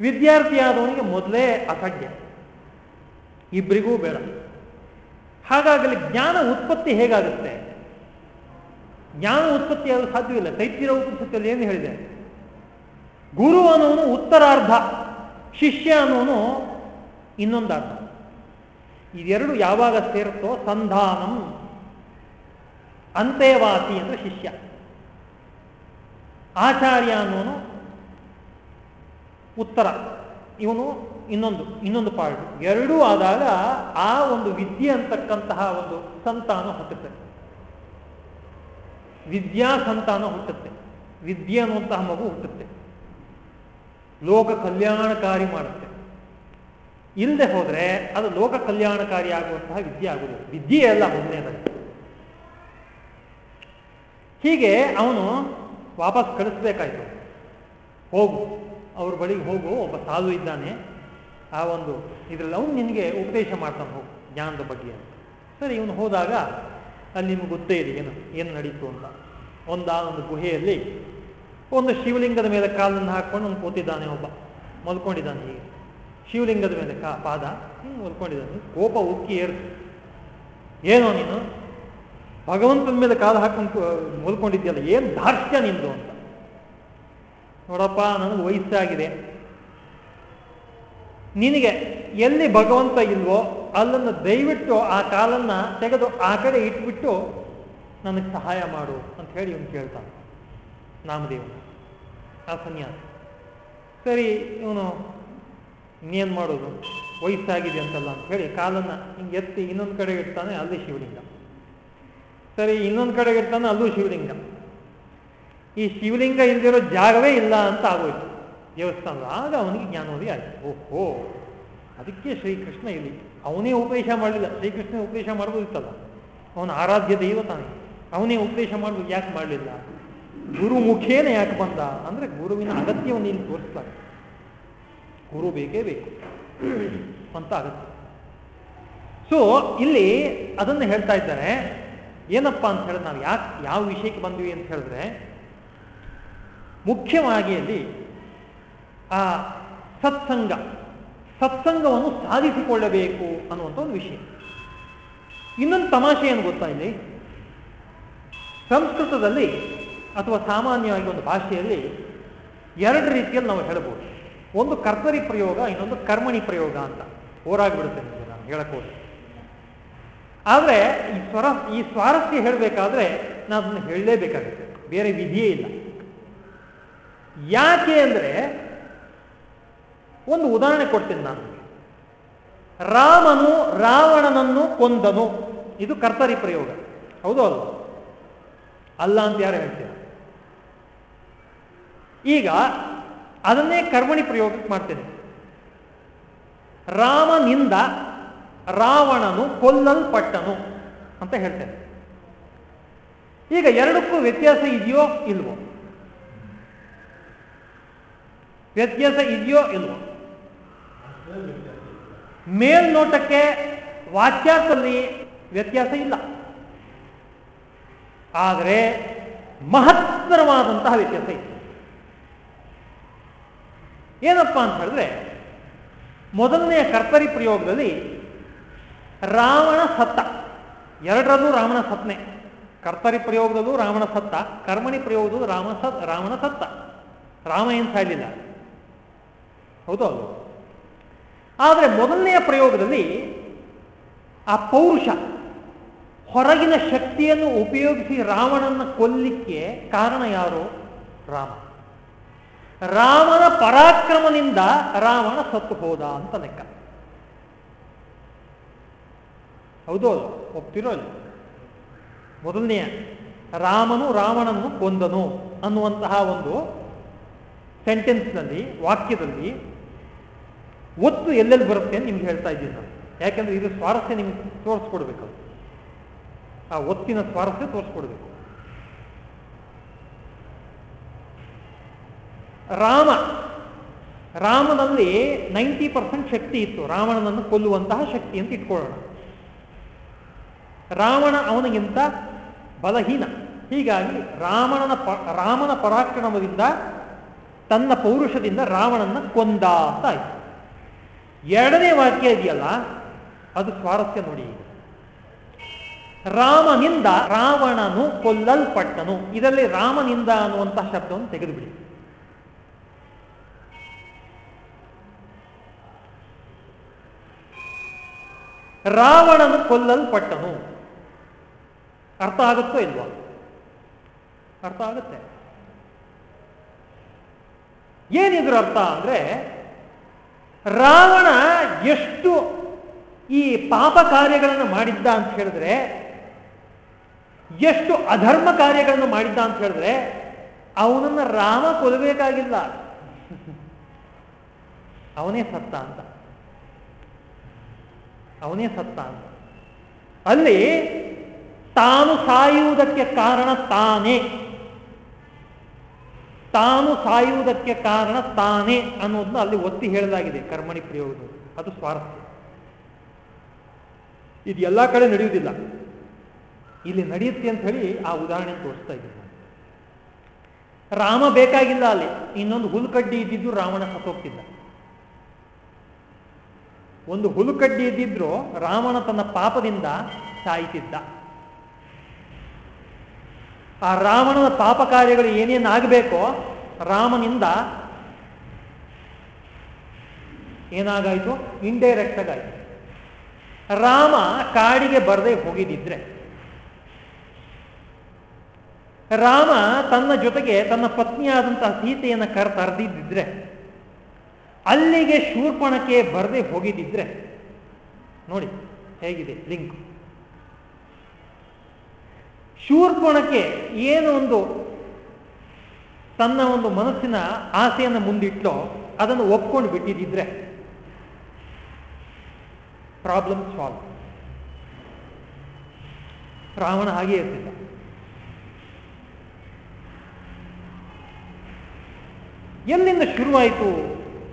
ವಿದ್ಯಾರ್ಥಿಯಾದವನಿಗೆ ಮೊದಲೇ ಅಸಾಧ್ಯ ಇಬ್ಬರಿಗೂ ಬೇಡ. ಹಾಗಾಗಲಿ ಜ್ಞಾನ ಉತ್ಪತ್ತಿ ಹೇಗಾಗುತ್ತೆ? ಜ್ಞಾನ ಉತ್ಪತ್ತಿ ಆದರೂ ಸಾಧ್ಯವಿಲ್ಲ. ತೈತಿರ ಉಪನಿಷತ್ತಲ್ಲಿ ಏನು ಹೇಳಿದೆ? ಗುರು ಅನ್ನೋನು ಉತ್ತರಾರ್ಧ, ಶಿಷ್ಯ ಅನ್ನೋನು ಇನ್ನೊಂದು ಅರ್ಧ ಇದೆರಡು ಯಾವಾಗ ಸೇರುತ್ತೋ ಸಂಧಾನಂ. ಅಂತೇವಾಸಿ ಅಂದ್ರೆ ಶಿಷ್ಯ. ಆಚಾರ್ಯ ಅನ್ನೋನು ಉತ್ತರ. ಇವನು ಇನ್ನೊಂದು ಇನ್ನೊಂದು ಪಾರ್ಟ್. ಎರಡೂ ಆದಾಗ ಆ ಒಂದು ವಿದ್ಯೆ ಅಂತಕ್ಕಂತಹ ಒಂದು ಸಂತಾನ ಹುಟ್ಟುತ್ತೆ. ವಿದ್ಯಾ ಸಂತಾನ ಹುಟ್ಟುತ್ತೆ. ವಿದ್ಯೆ ಅನ್ನುವಂತಹ ಮಗು ಹುಟ್ಟುತ್ತೆ. ಲೋಕ ಕಲ್ಯಾಣಕಾರಿ ಮಾಡುತ್ತೆ. ಇಲ್ಲದೆ ಹೋದರೆ ಅದು ಲೋಕ ಕಲ್ಯಾಣಕಾರಿ ಆಗುವಂತಹ ವಿದ್ಯೆ ಆಗುವುದಿಲ್ಲ ವಿದ್ಯೆ ಅಲ್ಲ ಮೊದಲನೇದಾಗಿ ಹೀಗೆ ಅವನು ವಾಪಸ್ ಕಳಿಸ್ಬೇಕಾಯ್ತು. ಹೋಗು, ಅವ್ರ ಬಳಿಗೆ ಹೋಗು, ಒಬ್ಬ ಸಾಧು ಇದ್ದಾನೆ. ಆ ಒಂದು ಇದರಲ್ಲಿ ಅವನು ನಿನಗೆ ಉಪದೇಶ ಮಾಡ್ತಾನೆ ಹೋಗು, ಜ್ಞಾನದ ಬಗ್ಗೆ ಅಂತ. ಸರಿ, ಇವನು ಹೋದಾಗ ಅಲ್ಲಿ ನಿಮ್ಗೆ ಗೊತ್ತೇ ಇದೆ, ಏನು ಏನು ನಡೀತು ಅಂತ. ಒಂದಾನೊಂದು ಗುಹೆಯಲ್ಲಿ ಒಂದು ಶಿವಲಿಂಗದ ಮೇಲೆ ಕಾಲನ್ನು ಹಾಕ್ಕೊಂಡು ಅವ್ನು ಕೂತಿದ್ದಾನೆ ಒಬ್ಬ, ಮಲ್ಕೊಂಡಿದ್ದಾನೆ ಹೀಗೆ. ಶಿವಲಿಂಗದ ಮೇಲೆ ಕಾ ಪಾದ. ಹಿಂಗೆ ಮಲ್ಕೊಂಡಿದ್ದಾನೆ ಕೋಪ ಉಕ್ಕಿ ಏರ್ತು ಏನೋ ನೀನು? ಭಗವಂತನ ಮೇಲೆ ಕಾಲು ಹಾಕೊಂಡು ಹೊಲ್ಕೊಂಡಿದ್ಯಲ್ಲ, ಏನು ಧಾರ್ಷ್ಯ ನಿಂದು ಅಂತ. ನೋಡಪ್ಪ, ನನಗೆ ವಯಸ್ಸಾಗಿದೆ. ನಿನಗೆ ಎಲ್ಲಿ ಭಗವಂತ ಇಲ್ವೋ, ಅಲ್ಲನ್ನು ದಯವಿಟ್ಟು ಆ ಕಾಲನ್ನು ತೆಗೆದು ಆ ಕಡೆ ಇಟ್ಬಿಟ್ಟು ನನಗೆ ಸಹಾಯ ಮಾಡು ಅಂತ ಹೇಳಿ ಇವನು ಕೇಳ್ತಾನೆ. ನಾಮದೇವನು. ಆ ಸನ್ಯಾಸ. ಸರಿ, ಇವನು ಇನ್ನೇನು ಮಾಡೋದು ವಯಸ್ಸಾಗಿದೆ ಅಂತಲ್ಲ ಅಂತ ಹೇಳಿ ಕಾಲನ್ನ ಹಿಂಗೆ ಎತ್ತಿ ಇನ್ನೊಂದು ಕಡೆ ಇಡ್ತಾನೆ ಅಲ್ಲಿ ಶಿವಲಿಂಗ. ಸರಿ, ಇನ್ನೊಂದು ಕಡೆ ಇರ್ತಾನೆ ಅಲ್ಲೂ ಶಿವಲಿಂಗ. ಈ ಶಿವಲಿಂಗ ಇಲ್ದಿರೋ ಜಾಗವೇ ಇಲ್ಲ ಅಂತ ಆಗೋಯ್ತು. ದೇವಸ್ಥಾನ ಆಗ ಅವನಿಗೆ ಜ್ಞಾನೋದಯ ಆಯ್ತು. ಓಹೋ, ಅದಕ್ಕೆ ಶ್ರೀಕೃಷ್ಣ ಇಲ್ಲಿ ಅವನೇ ಉಪದೇಶ ಮಾಡಲಿಲ್ಲ. ಶ್ರೀಕೃಷ್ಣ ಉಪದೇಶ ಮಾಡ್ಬೋದಿತ್ತಲ್ಲ? ಅವನ ಆರಾಧ್ಯ ದೈವ ತಾನೆ. ಅವನೇ ಉಪದೇಶ ಮಾಡ್ಬೋದು ಯಾಕೆ ಮಾಡಲಿಲ್ಲ? ಗುರು ಮುಖೇನ ಯಾಕೆ ಬಂದ? ಅಂದ್ರೆ ಗುರುವಿನ ಅಗತ್ಯವನ್ನು ಇಲ್ಲಿ ತೋರಿಸ್ತಾರೆ. ಗುರು ಬೇಕೇ ಬೇಕು. ಅಂತ ಆಗುತ್ತೆ. ಸೊ ಇಲ್ಲಿ ಅದನ್ನು ಹೇಳ್ತಾ ಇದ್ದಾರೆ. ಏನಪ್ಪಾ ಅಂತ ಹೇಳಿದ್ರೆ ನಾವು ಯಾಕೆ ಯಾವ ವಿಷಯಕ್ಕೆ ಬಂದ್ವಿ ಅಂತ ಹೇಳಿದ್ರೆ, ಮುಖ್ಯವಾಗಿ ಅಲ್ಲಿ, ಆ, ಸತ್ಸಂಗ, ಸತ್ಸಂಗವನ್ನು ಸಾಧಿಸಿಕೊಳ್ಳಬೇಕು ಅನ್ನುವಂಥ ಒಂದು ವಿಷಯ. ಇನ್ನೊಂದು ತಮಾಷೆ ಏನು ಗೊತ್ತಾ ಇಲ್ಲಿ? ಸಂಸ್ಕೃತದಲ್ಲಿ ಅಥವಾ ಸಾಮಾನ್ಯವಾಗಿ ಒಂದು ಭಾಷೆಯಲ್ಲಿ ಎರಡು ರೀತಿಯಲ್ಲಿ ನಾವು ಹೇಳ್ಬೋದು. ಒಂದು ಕರ್ತರಿ ಪ್ರಯೋಗ, ಇನ್ನೊಂದು ಕರ್ಮಣಿ ಪ್ರಯೋಗ ಅಂತ. ಹೋರಾಗ್ಬಿಡುತ್ತೆ ನಿಮಗೆ ನಾನು ಹೇಳಕ್ ಹೋದ್ರೆ ಆದರೆ ಈ ಸ್ವರ, ಈ ಸ್ವಾರಸ್ಯ ಹೇಳಬೇಕಾದ್ರೆ ನಾನು ಅದನ್ನು ಹೇಳಲೇಬೇಕಾಗುತ್ತೆ. ಬೇರೆ ವಿಧಿಯೇ ಇಲ್ಲ. ಯಾಕೆ ಅಂದರೆ ಒಂದು ಉದಾಹರಣೆ ಕೊಡ್ತೀನಿ ನಾನು ರಾಮನು ರಾವಣನನ್ನು ಕೊಂದನು. ಇದು ಕರ್ತರಿ ಪ್ರಯೋಗ. ಹೌದು ಅಲ್ಲ ಅಲ್ಲ ಅಂತ ಯಾರು ಹೇಳ್ತೀರ? ಈಗ ಅದನ್ನೇ ಕರ್ಮಣಿ ಪ್ರಯೋಗಕ್ಕೆ ಮಾಡ್ತೇನೆ. ರಾಮನಿಂದ ರಾವಣನು ಕೊಲ್ಲಲ್ಪಟ್ಟನು ಅಂತ ಹೇಳ್ತೇನೆ. ಈಗ ಎರಡಕ್ಕೂ ವ್ಯತ್ಯಾಸ ಇದೆಯೋ ಇಲ್ವೋ? ವ್ಯತ್ಯಾಸ ಇದೆಯೋ ಇಲ್ವೋ? ಮೇಲ್ನೋಟಕ್ಕೆ ವಾಕ್ಯಾರ್ಥದಲ್ಲಿ ವ್ಯತ್ಯಾಸ ಇಲ್ಲ. ಆದರೆ ಮಹತ್ತರವಾದಂತಹ ವ್ಯತ್ಯಾಸ ಇದೆ. ಏನಪ್ಪಾ ಅಂತ ಹೇಳಿದ್ರೆ, ಮೊದಲನೆಯ ಕರ್ತರಿ ಪ್ರಯೋಗದಲ್ಲಿ ರಾವಣ ಸತ್ತ. ಎರಡರಲ್ಲೂ ರಾವಣ ಸತ್ನೆ ಕರ್ತರಿ ಪ್ರಯೋಗದಲ್ಲೂ ರಾವಣ ಸತ್ತ. ಕರ್ಮಣಿ ಪ್ರಯೋಗದಲ್ಲೂ ರಾಮ ಸತ್, ರಾವಣ ಸತ್ತ. ರಾಮ ಏನು ಸಾಯಲಿಲ್ಲ? ಹೌದು ಹೌದು ಆದರೆ ಮೊದಲನೆಯ ಪ್ರಯೋಗದಲ್ಲಿ ಆ ಪೌರುಷ, ಹೊರಗಿನ ಶಕ್ತಿಯನ್ನು ಉಪಯೋಗಿಸಿ ರಾವಣನ ಕೊಲ್ಲಿಕ್ಕೆ ಕಾರಣ ಯಾರು? ರಾಮ. ರಾಮನ ಪರಾಕ್ರಮದಿಂದ ರಾವಣ ಸತ್ತು ಹೋದ ಅಂತ ಲೆಕ್ಕ. ಹೌದು ಒಪ್ತಿರೋ ಅಲ್ಲ ಮೊದಲನೆಯ ರಾಮನು ರಾವಣನ್ನು ಕೊಂದನು ಅನ್ನುವಂತಹ ಒಂದು ಸೆಂಟೆನ್ಸ್ನಲ್ಲಿ, ವಾಕ್ಯದಲ್ಲಿ ಒತ್ತು ಎಲ್ಲೆಲ್ಲಿ ಬರುತ್ತೆ ಅಂತ ನಿಮ್ಗೆ ಹೇಳ್ತಾ ಇದ್ದೀನಿ ನಾನು. ಯಾಕೆಂದ್ರೆ ಇದು ಸ್ವಾರಸ್ಯ ನಿಮ್ಗೆ ತೋರಿಸ್ಕೊಡ್ಬೇಕು. ಆ ಒತ್ತಿನ ಸ್ವಾರಸ್ಯ ತೋರಿಸ್ಕೊಡ್ಬೇಕು. ರಾಮ. ರಾಮನಲ್ಲಿ ನೈಂಟಿ ಪರ್ಸೆಂಟ್ ಶಕ್ತಿ ಇತ್ತು. ರಾವಣನನ್ನು ಕೊಲ್ಲುವಂತಹ ಶಕ್ತಿ ಅಂತ ಇಟ್ಕೊಳ್ಳೋಣ. ರಾವಣ ಅವನಿಗಿಂತ ಬಲಹೀನ. ಹೀಗಾಗಿ ರಾವಣನ ಪ, ರಾಮನ ಪರಾಕ್ರಮದಿಂದ ತನ್ನ ಪೌರುಷದಿಂದ ರಾವಣನ ಕೊಂದ ಅಂತ ಆಯ್ತು. ಎರಡನೇ ವಾಕ್ಯ ಇದೆಯಲ್ಲ, ಅದು ಸ್ವಾರಸ್ಯ ನೋಡಿ ರಾಮನಿಂದ ರಾವಣನು ಕೊಲ್ಲಲ್ಪಟ್ಟನು. ಇದರಲ್ಲಿ ರಾಮನಿಂದ ಅನ್ನುವಂತಹ ಶಬ್ದವನ್ನು ತೆಗೆದುಬಿಡಿ. ರಾವಣನು ಕೊಲ್ಲಲ್ಪಟ್ಟನು. ಅರ್ಥ ಆಗುತ್ತೋ ಇಲ್ವಾ? ಅರ್ಥ ಆಗುತ್ತೆ. ಏನಿದ್ರ ಅರ್ಥ ಅಂದ್ರೆ ರಾವಣ ಎಷ್ಟು ಈ ಪಾಪ ಕಾರ್ಯಗಳನ್ನು ಮಾಡಿದ್ದ ಅಂತ ಹೇಳಿದ್ರೆ, ಎಷ್ಟು ಅಧರ್ಮ ಕಾರ್ಯಗಳನ್ನು ಮಾಡಿದ್ದ ಅಂತ ಹೇಳಿದ್ರೆ, ಅವನನ್ನ ರಾಮ ಕೊಲ್ಲಬೇಕಾಗಿಲ್ಲ. ಅವನೇ ಸತ್ತ ಅಂತ. ಅವನೇ ಸತ್ತ ಅಂತ. ಅಲ್ಲಿ ತಾನು ಸಾಯುವುದಕ್ಕೆ ಕಾರಣ ತಾನೇ. ತಾನು ಸಾಯುವುದಕ್ಕೆ ಕಾರಣ ತಾನೇ ಅನ್ನೋದನ್ನ ಅಲ್ಲಿ ಒತ್ತಿ ಹೇಳಲಾಗಿದೆ ಕರ್ಮಣಿ ಪ್ರಯೋಗದಲ್ಲಿ ಅದು ಸ್ವಾರಸ್ಯ. ಇದು ಎಲ್ಲ ಕಡೆ ನಡೆಯುವುದಿಲ್ಲ. ಇಲ್ಲಿ ನಡೆಯುತ್ತೆ ಅಂತ ಹೇಳಿ ಆ ಉದಾಹರಣೆ ತೋರಿಸ್ತಾ ಇದ್ದೀನಿ. ರಾಮ ಬೇಕಾಗಿಲ್ಲ ಅಲ್ಲಿ. ಇನ್ನೊಂದು ಹುಲ್ಕಡ್ಡಿ ಇದ್ದಿದ್ದು ರಾವಣ ಸತ್ತೋಗ್ತಿದ್ದ. ಒಂದು ಹುಲುಕಡ್ಡಿ ಇದ್ದಿದ್ರು ರಾವಣ ತನ್ನ ಪಾಪದಿಂದ ಸಾಯ್ತಿದ್ದ. ಆ ರಾವಣನ ಪಾಪ ಕಾರ್ಯಗಳು ಏನೇನಾಗಬೇಕೋ ರಾಮನಿಂದ ಏನಾಗಾಯ್ತು? ಇಂಡೈರೆಕ್ಟ್ ಆಗಾಯ್ತು ರಾಮ ಕಾಡಿಗೆ ಬರದೆ ಹೋಗಿದ್ದಿದ್ರೆ. ರಾಮ ತನ್ನ ಜೊತೆಗೆ ತನ್ನ ಪತ್ನಿಯಾದಂತಹ ಸೀತೆಯನ್ನು ಕರ್ ತರದಿದ್ದಿದ್ರೆ ಅಲ್ಲಿಗೆ ಶೂರ್ಪಣಕ್ಕೆ ಬರದೆ ಹೋಗಿದ್ದಿದ್ರೆ, ನೋಡಿ ಹೇಗಿದೆ ಲಿಂಕ್. ಶೂರ್ಪಣಕ್ಕೆ ಏನು ಒಂದು ತನ್ನ ಒಂದು ಮನಸ್ಸಿನ ಆಸೆಯನ್ನು ಮುಂದಿಟ್ಟೋ ಅದನ್ನು ಒಪ್ಕೊಂಡು ಬಿಟ್ಟಿದ್ದಿದ್ರೆ ಪ್ರಾಬ್ಲಮ್ ಸಾಲ್ವ್ ರಾವಣ ಹಾಗೆ ಇರ್ತಿಲ್ಲ ಎಲ್ಲಿಂದ ಶುರುವಾಯಿತು?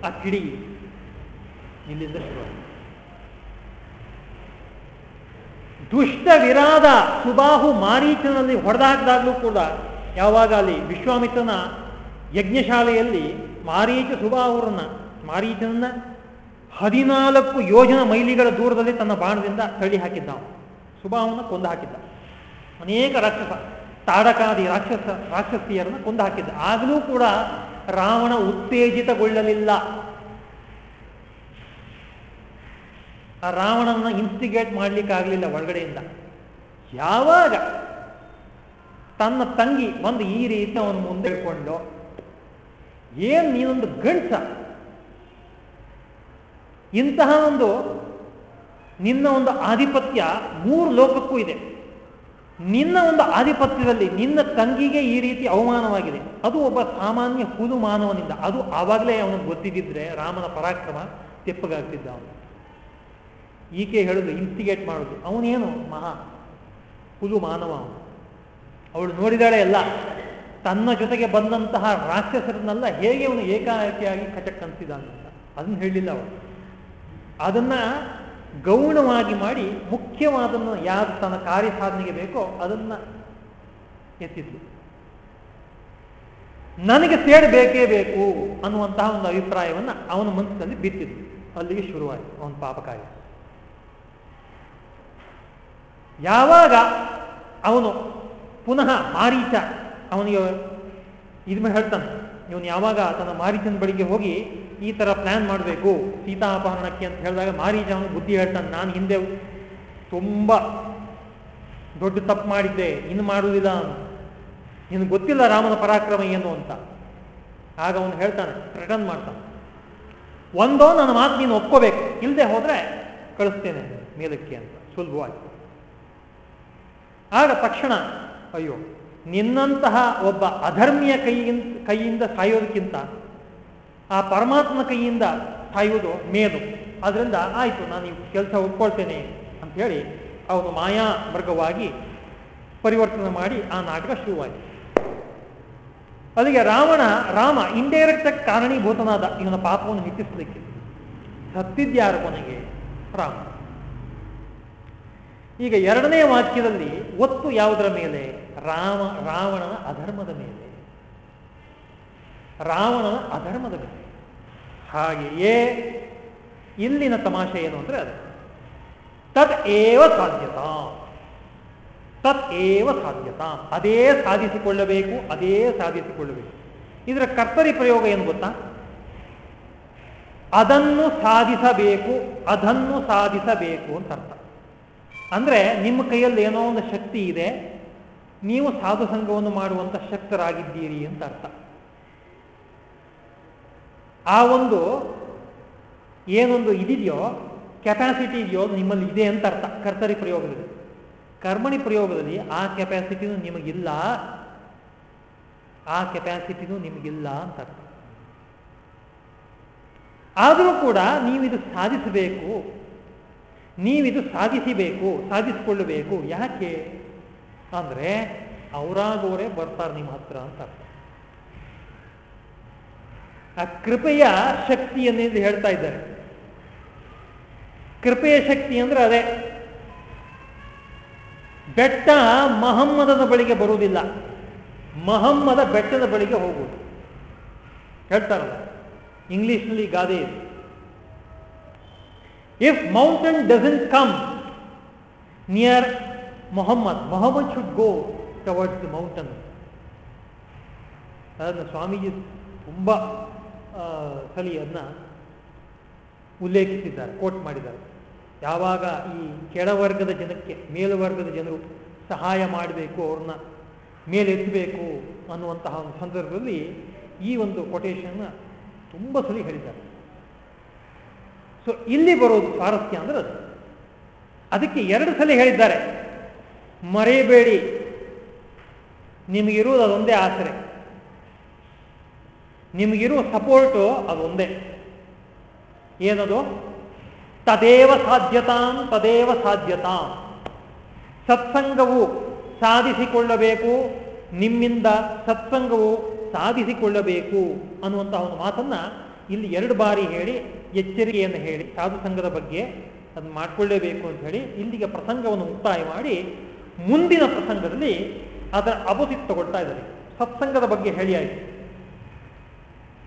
ಕಿಡಿ ಇಲ್ಲಿಂದ ಶುರುವಾಯಿತು ದುಷ್ಟ ವಿರಾದ ಸುಬಾಹು ಮಾರೀಚನಲ್ಲಿ ಹೊಡೆದಾಕ್ದಾಗ್ಲೂ ಕೂಡ ಯಾವಾಗ ಅಲ್ಲಿ ವಿಶ್ವಾಮಿತ್ರನ ಯಜ್ಞಶಾಲೆಯಲ್ಲಿ ಮಾರೀಚ ಸುಬಾಹುರನ್ನ, ಮಾರೀಚನನ್ನ ಹದಿನಾಲ್ಕು ಯೋಜನ ಮೈಲಿಗಳ ದೂರದಲ್ಲಿ ತನ್ನ ಬಾಣದಿಂದ ತಳ್ಳಿ ಹಾಕಿದ್ದ ಸುಬಾಹುನ ಕೊಂದು ಹಾಕಿದ್ದ ಅನೇಕ ರಾಕ್ಷಸ, ತಾಡಕಾದಿ ರಾಕ್ಷಸ, ರಾಕ್ಷಸಿಯರನ್ನ ಕೊಂದು ಹಾಕಿದ್ದ. ಆಗಲೂ ಕೂಡ ರಾವಣ ಉತ್ತೇಜಿತಗೊಳ್ಳಲಿಲ್ಲ. ಆ ರಾವಣನ ಇನ್ಸ್ಟಿಗೇಟ್ ಮಾಡಲಿಕ್ಕಾಗಲಿಲ್ಲ ಒಳಗಡೆಯಿಂದ. ಯಾವಾಗ ತನ್ನ ತಂಗಿ ಬಂದು ಈ ರೀತಿ ಅವನು ಮುಂದೆ ಇಟ್ಕೊಂಡು, ಏನ್ ನೀನೊಂದು ಗಂಟ್ಸ ಇಂತಹ ಒಂದು ನಿನ್ನ ಒಂದು ಆಧಿಪತ್ಯ ಮೂರು ಲೋಕಕ್ಕೂ ಇದೆ. ನಿನ್ನ ಒಂದು ಆಧಿಪತ್ಯದಲ್ಲಿ ನಿನ್ನ ತಂಗಿಗೆ ಈ ರೀತಿ ಅವಮಾನವಾಗಿದೆ. ಅದು ಒಬ್ಬ ಸಾಮಾನ್ಯ ಹುಲು ಮಾನವನಿಂದ. ಅದು ಆವಾಗಲೇ ಅವನಿಗೆ ಗೊತ್ತಿದ್ದಿದ್ರೆ ರಾಮನ ಪರಾಕ್ರಮ ತೆಪ್ಪಗಾಗ್ತಿದ್ದ ಅವನು. ಈಕೆ ಹೇಳುದು ಇನ್ಸ್ಟಿಗೇಟ್ ಮಾಡುದು. ಅವನೇನು? ಮಹಾ ಹುಲು ಮಾನವ ಅವನು. ಅವಳು ನೋಡಿದಾಳೆ ಎಲ್ಲ. ತನ್ನ ಜೊತೆಗೆ ಬಂದಂತಹ ರಾಕ್ಷಸರನ್ನೆಲ್ಲ ಹೇಗೆ ಅವನು ಏಕಾಏಕಿಯಾಗಿ ಅಂತ. ಅದನ್ನು ಹೇಳಲಿಲ್ಲ ಅವಳು. ಅದನ್ನ ಗೌಣವಾಗಿ ಮಾಡಿ ಮುಖ್ಯವಾದನ್ನು ಯಾರು ತನ್ನ ಕಾರ್ಯ ಸಾಧನೆಗೆ ಬೇಕೋ ಅದನ್ನ ಎತ್ತಿದ್ಲು. ನನಗೆ ಸೇಡ್ ಬೇಕೇ ಅನ್ನುವಂತಹ ಒಂದು ಅಭಿಪ್ರಾಯವನ್ನ ಅವನ ಮನಸ್ಸಿನಲ್ಲಿ ಬಿತ್ತಿದ್ರು ಅಲ್ಲಿಗೆ ಶುರುವಾಯಿತು ಅವನ ಪಾಪ ಯಾವಾಗ ಅವನು ಪುನಃ ಮಾರೀಚ ಅವನಿಗೆ ಇದ್ಮೇಲೆ ಹೇಳ್ತಾನೆ ಇವನು ಯಾವಾಗ ತನ್ನ ಮಾರೀಚನ ಬಳಿಗೆ ಹೋಗಿ ಈ ತರ ಪ್ಲಾನ್ ಮಾಡಬೇಕು ಸೀತಾ ಅಪಹರಣಕ್ಕೆ ಅಂತ ಹೇಳಿದಾಗ ಮಾರೀಚ ಅವನು ಬುದ್ಧಿ ಹೇಳ್ತಾನೆ, ನಾನು ಹಿಂದೆ ತುಂಬ ದೊಡ್ಡ ತಪ್ಪು ಮಾಡಿದ್ದೆ, ಇನ್ನು ಮಾಡುವುದಿಲ್ಲ ನಿನ್ಗೆ ಗೊತ್ತಿಲ್ಲ ರಾಮನ ಪರಾಕ್ರಮ ಏನು ಅಂತ. ಆಗ ಅವನು ಹೇಳ್ತಾನೆ ರಿಟರ್ನ್ ಮಾಡ್ತಾನೆ. ಒಂದೋ ನನ್ನ ಮಾತು ನೀನು ಒಪ್ಕೋಬೇಕು ಇಲ್ಲದೆ ಹೋದ್ರೆ ಕಳಿಸ್ತೇನೆ ಮೇಲಕ್ಕೆ ಅಂತ, ಸುಲಭವಾಗಿ. ಆಗ ತಕ್ಷಣ, ಅಯ್ಯೋ ನಿನ್ನಂತಹ ಒಬ್ಬ ಅಧರ್ಮಿಯ ಕೈಯಿಂದ ಕೈಯಿಂದ ಸಾಯೋದಕ್ಕಿಂತ ಆ ಪರಮಾತ್ಮನ ಕೈಯಿಂದ ಸಾಯುವುದು ಮೇಲು. ಅದರಿಂದ ಆಯಿತು, ನಾನು ಈ ಕೆಲಸ ಒಪ್ಕೊಳ್ತೇನೆ ಅಂತ ಹೇಳಿ ಅವನು ಮಾಯಾ ಮೃಗವಾಗಿ ಪರಿವರ್ತನೆ ಮಾಡಿ ಆ ನಾಟಕ ಶುರುವಾಯಿತು. ಅಲ್ಲಿಗೆ ರಾವಣ, ರಾಮ ಇಂಡೈರೆಕ್ಟ್ ಆಗಿ ಕಾರಣೀಭೂತನಾದ ಇವನ ಪಾಪವನ್ನು ಹೆಚ್ಚಿಸಲಿಕ್ಕೆ ಸತ್ತಿದ್ಯಾರು ಕೊನೆಗೆ ರಾಮ. ಈಗ ಎರಡನೇ ವಾಕ್ಯದಲ್ಲಿ ಒತ್ತು ಯಾವುದರ ಮೇಲೆ? ರಾಮ, ರಾವಣನ ಅಧರ್ಮದ ಮೇಲೆ. ರಾವಣನ ಅಧರ್ಮದ ಮೇಲೆ. ಹಾಗೆಯೇ ಇಲ್ಲಿನ ತಮಾಷೆ ಏನು ಅಂದ್ರೆ ಅದು. ತತ್ ಏವ ಸಾಧ್ಯತಾ. ತತ್ ಏವ ಸಾಧ್ಯತಾ. ಅದೇ ಸಾಧಿಸಿಕೊಳ್ಳಬೇಕು ಅದೇ ಸಾಧಿಸಿಕೊಳ್ಳಬೇಕು. ಇದರ ಕರ್ತರಿ ಪ್ರಯೋಗ ಏನು ಗೊತ್ತಾ? ಅದನ್ನು ಸಾಧಿಸಬೇಕು ಅದನ್ನು ಸಾಧಿಸಬೇಕು ಅಂತ ಅರ್ಥ. ಅಂದ್ರೆ ನಿಮ್ಮ ಕೈಯಲ್ಲಿ ಏನೋ ಒಂದು ಶಕ್ತಿ ಇದೆ, ನೀವು ಸಾಧು ಸಂಘವನ್ನು ಮಾಡುವಂತ ಶಕ್ತರಾಗಿದ್ದೀರಿ ಅಂತ ಅರ್ಥ. ಆ ಒಂದು ಏನೊಂದು ಇದಿದೆಯೋ ಕೆಪಾಸಿಟಿ ಇದೆಯೋ ನಿಮ್ಮಲ್ಲಿ ಇದೆ ಅಂತ ಅರ್ಥ. ಕರ್ತರಿ ಪ್ರಯೋಗದಲ್ಲಿ. ಕರ್ಮಣಿ ಪ್ರಯೋಗದಲ್ಲಿ ಆ ಕೆಪಾಸಿಟಿನೂ ನಿಮಗಿಲ್ಲ. ಆ ಕೆಪಾಸಿಟಿನೂ ನಿಮಗಿಲ್ಲ ಅಂತ ಅರ್ಥ. ಆದರೂ ಕೂಡ ನೀವಿದು ಸಾಧಿಸಬೇಕು. ನೀವಿದು ಸಾಧಿಸಬೇಕು, ಸಾಧಿಸಿಕೊಳ್ಳಬೇಕು, ಯಾಕೆ? ಅಂದರೆ ಅವರಾದವರೇ ಬರ್ತಾರೆ ನಿಮ್ಮ ಹತ್ರ ಅಂತ ಆ ಕೃಪೆಯ ಶಕ್ತಿಯನ್ನೇ ಹೇಳ್ತಾ ಇದ್ದಾರೆ. ಕೃಪೆಯ ಶಕ್ತಿ ಅಂದ್ರೆ ಅದೇ. ಬೆಟ್ಟ ಮಹಮ್ಮದನ ಬಳಿಗೆ ಬರುವುದಿಲ್ಲ. ಮಹಮ್ಮದ ಬೆಟ್ಟದ ಬಳಿಗೆ ಹೋಗುವುದು. ಹೇಳ್ತಾರಲ್ಲ ಇಂಗ್ಲಿಷ್ನಲ್ಲಿ ಗಾದೆ ಇದೆ. If mountain doesn't come near Mohammed Mohammed should go towards the mountain ಅದನ್ನು ಸ್ವಾಮೀಜಿ ತುಂಬ ಸಲಿ ಅದನ್ನ ಉಲ್ಲೇಖಿಸಿದ್ದಾರೆ, ಕೋಟ್ ಮಾಡಿದ್ದಾರೆ. ಯಾವಾಗ ಈ ಕೆಳವರ್ಗದ ಜನಕ್ಕೆ, ಮೇಲುವರ್ಗದ ಜನರು ಸಹಾಯ ಮಾಡಬೇಕು, ಅವ್ರನ್ನ ಮೇಲೆತ್ತಬೇಕು ಅನ್ನುವಂತಹ ಒಂದು ಸಂದರ್ಭದಲ್ಲಿ ಈ ಒಂದು ಕೊಟೇಶನ್ನ ತುಂಬ ಸಲಿ ಹೇಳಿದ್ದಾರೆ. ಸೊ ಇಲ್ಲಿ ಬರೋದು ಸ್ವಾರಸ್ಯ ಅಂದ್ರೆ ಅದು. ಅದಕ್ಕೆ ಎರಡು ಸಲ ಹೇಳಿದ್ದಾರೆ. ಮರೆಯಬೇಡಿ. ನಿಮಗಿರುವುದು ಅದೊಂದೇ ಆಸರೆ. ನಿಮಗಿರುವ ಸಪೋರ್ಟು ಅದೊಂದೇ. ಏನದು? ತದೇವ ಸಾಧ್ಯತಾಂ ತದೇವ ಸಾಧ್ಯತಾಂ. ಸತ್ಸಂಗವು ಸಾಧಿಸಿಕೊಳ್ಳಬೇಕು. ನಿಮ್ಮಿಂದ ಸತ್ಸಂಗವು ಸಾಧಿಸಿಕೊಳ್ಳಬೇಕು ಅನ್ನುವಂತಹ ಒಂದು ಮಾತನ್ನ ಇಲ್ಲಿ ಎರಡು ಬಾರಿ ಹೇಳಿ ಎಚ್ಚರಿಕೆಯನ್ನು ಹೇಳಿ, ಸಾಧು ಸಂಘದ ಬಗ್ಗೆ ಅದನ್ನು ಮಾಡಿಕೊಳ್ಳೇಬೇಕು ಅಂತ ಹೇಳಿ ಇಲ್ಲಿಗೆ ಪ್ರಸಂಗವನ್ನು ಮುಕ್ತಾಯ ಮಾಡಿ ಮುಂದಿನ ಪ್ರಸಂಗದಲ್ಲಿ ಅದರ ಅಪೋಸಿಟ್ ತಗೊಳ್ತಾ ಇದ್ದಾರೆ. ಸತ್ಸಂಗದ ಬಗ್ಗೆ ಹೇಳಿ ಆಯಿತು.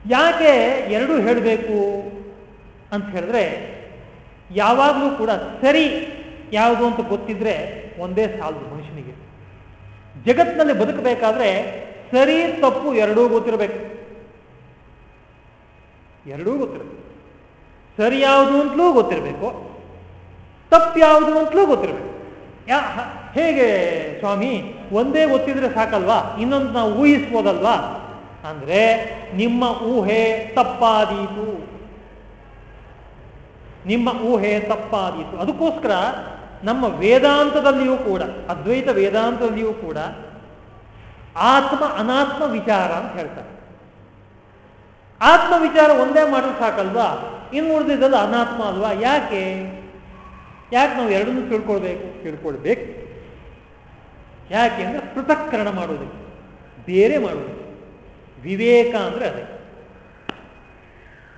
ಯಾಕೆ ಎರಡೂ ಹೇಳಬೇಕು ಅಂತ ಹೇಳಿದ್ರೆ, ಯಾವಾಗಲೂ ಕೂಡ ಸರಿ ಯಾವುದು ಅಂತ ಗೊತ್ತಿದ್ರೆ ಒಂದೇ ಸಾಲದು ಮನುಷ್ಯನಿಗೆ. ಜಗತ್ತಿನಲ್ಲಿ ಬದುಕಬೇಕಾದ್ರೆ ಸರಿ ತಪ್ಪು ಎರಡೂ ಗೊತ್ತಿರಬೇಕು. ಎರಡೂ ಗೊತ್ತಿರಬೇಕು. ಸರಿ ಯಾವುದು ಅಂತಲೂ ಗೊತ್ತಿರಬೇಕು, ತಪ್ಪು ಯಾವುದು ಅಂತಲೂ ಗೊತ್ತಿರಬೇಕು. ಯಾ, ಹೇಗೆ ಸ್ವಾಮಿ, ಒಂದೇ ಗೊತ್ತಿದ್ರೆ ಸಾಕಲ್ವಾ? ಇನ್ನೊಂದು ನಾವು ಊಹಿಸ್ಬೋದಲ್ವಾ? ಅಂದ್ರೆ ನಿಮ್ಮ ಊಹೆ ತಪ್ಪಾದೀತು. ನಿಮ್ಮ ಊಹೆ ತಪ್ಪಾದೀತು. ಅದಕ್ಕೋಸ್ಕರ ನಮ್ಮ ವೇದಾಂತದಲ್ಲಿಯೂ ಕೂಡ, ಅದ್ವೈತ ವೇದಾಂತದಲ್ಲಿಯೂ ಕೂಡ ಆತ್ಮ ಅನಾತ್ಮ ವಿಚಾರ ಅಂತ ಹೇಳ್ತಾರೆ. ಆತ್ಮ ವಿಚಾರ ಒಂದೇ ಮಾಡಿದ್ರೆ ಸಾಕಲ್ವಾ? ಇನ್ನು ಉಳಿದಿದ್ದಲ್ಲ ಅನಾತ್ಮ ಅಲ್ವಾ? ಯಾಕೆ? ಯಾಕೆ ನಾವು ಎರಡನ್ನೂ ತಿಳ್ಕೊಳ್ಬೇಕು? ತಿಳ್ಕೊಳ್ಬೇಕು. ಯಾಕೆ ಅಂದ್ರೆ ಪೃಥಕ್ಕರಣ ಮಾಡೋದಕ್ಕೆ ಬೇರೆ ಮಾಡೋದು. ವಿವೇಕ ಅಂದ್ರೆ ಅದೇ.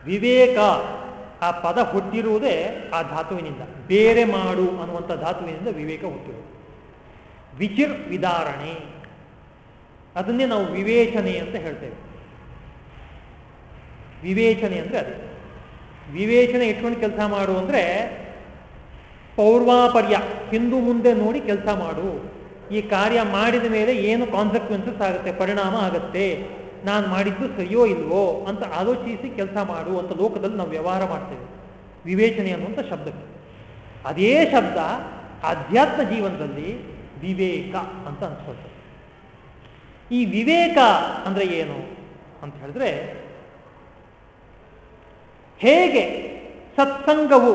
ವಿವೇಕ ಆ ಪದ ಹುಟ್ಟಿರುವುದೇ ಆ ಧಾತುವಿನಿಂದ. ಬೇರೆ ಮಾಡು ಅನ್ನುವಂಥ ಧಾತುವಿನಿಂದ ವಿವೇಕ ಹುಟ್ಟಿರುವುದು ವಿಚಿರ್ ವಿದಾರಣೆ. ಅದನ್ನೇ ನಾವು ವಿವೇಚನೆ ಅಂತ ಹೇಳ್ತೇವೆ. ವಿವೇಚನೆ ಅಂದ್ರೆ ಅದೇ. ವಿವೇಚನೆ ಇಟ್ಕೊಂಡು ಕೆಲಸ ಮಾಡು ಅಂದರೆ ಪೌರ್ವಾಪರ್ಯ, ಹಿಂದೂ ಮುಂದೆ ನೋಡಿ ಕೆಲಸ ಮಾಡು. ಈ ಕಾರ್ಯ ಮಾಡಿದ ಮೇಲೆ ಏನು ಕಾನ್ಸಿಕ್ವೆನ್ಸಸ್ ಆಗುತ್ತೆ, ಪರಿಣಾಮ ಆಗುತ್ತೆ, ನಾನು ಮಾಡಿದ್ದು ಸರಿಯೋ ಇಲ್ವೋ ಅಂತ ಆಲೋಚಿಸಿ ಕೆಲಸ ಮಾಡು ಅಂತ ಲೋಕದಲ್ಲಿ ನಾವು ವ್ಯವಹಾರ ಮಾಡ್ತೇವೆ. ವಿವೇಚನೆ ಅನ್ನುವಂಥ ಶಬ್ದಕ್ಕೆ. ಅದೇ ಶಬ್ದ ಆಧ್ಯಾತ್ಮ ಜೀವನದಲ್ಲಿ ವಿವೇಕ ಅಂತ ಅನ್ಸ್ಕೊಳ್ತದೆ. ಈ ವಿವೇಕ ಅಂದರೆ ಏನು ಅಂತ ಹೇಳಿದ್ರೆ ಹೇಗೆ ಸತ್ಸಂಗವು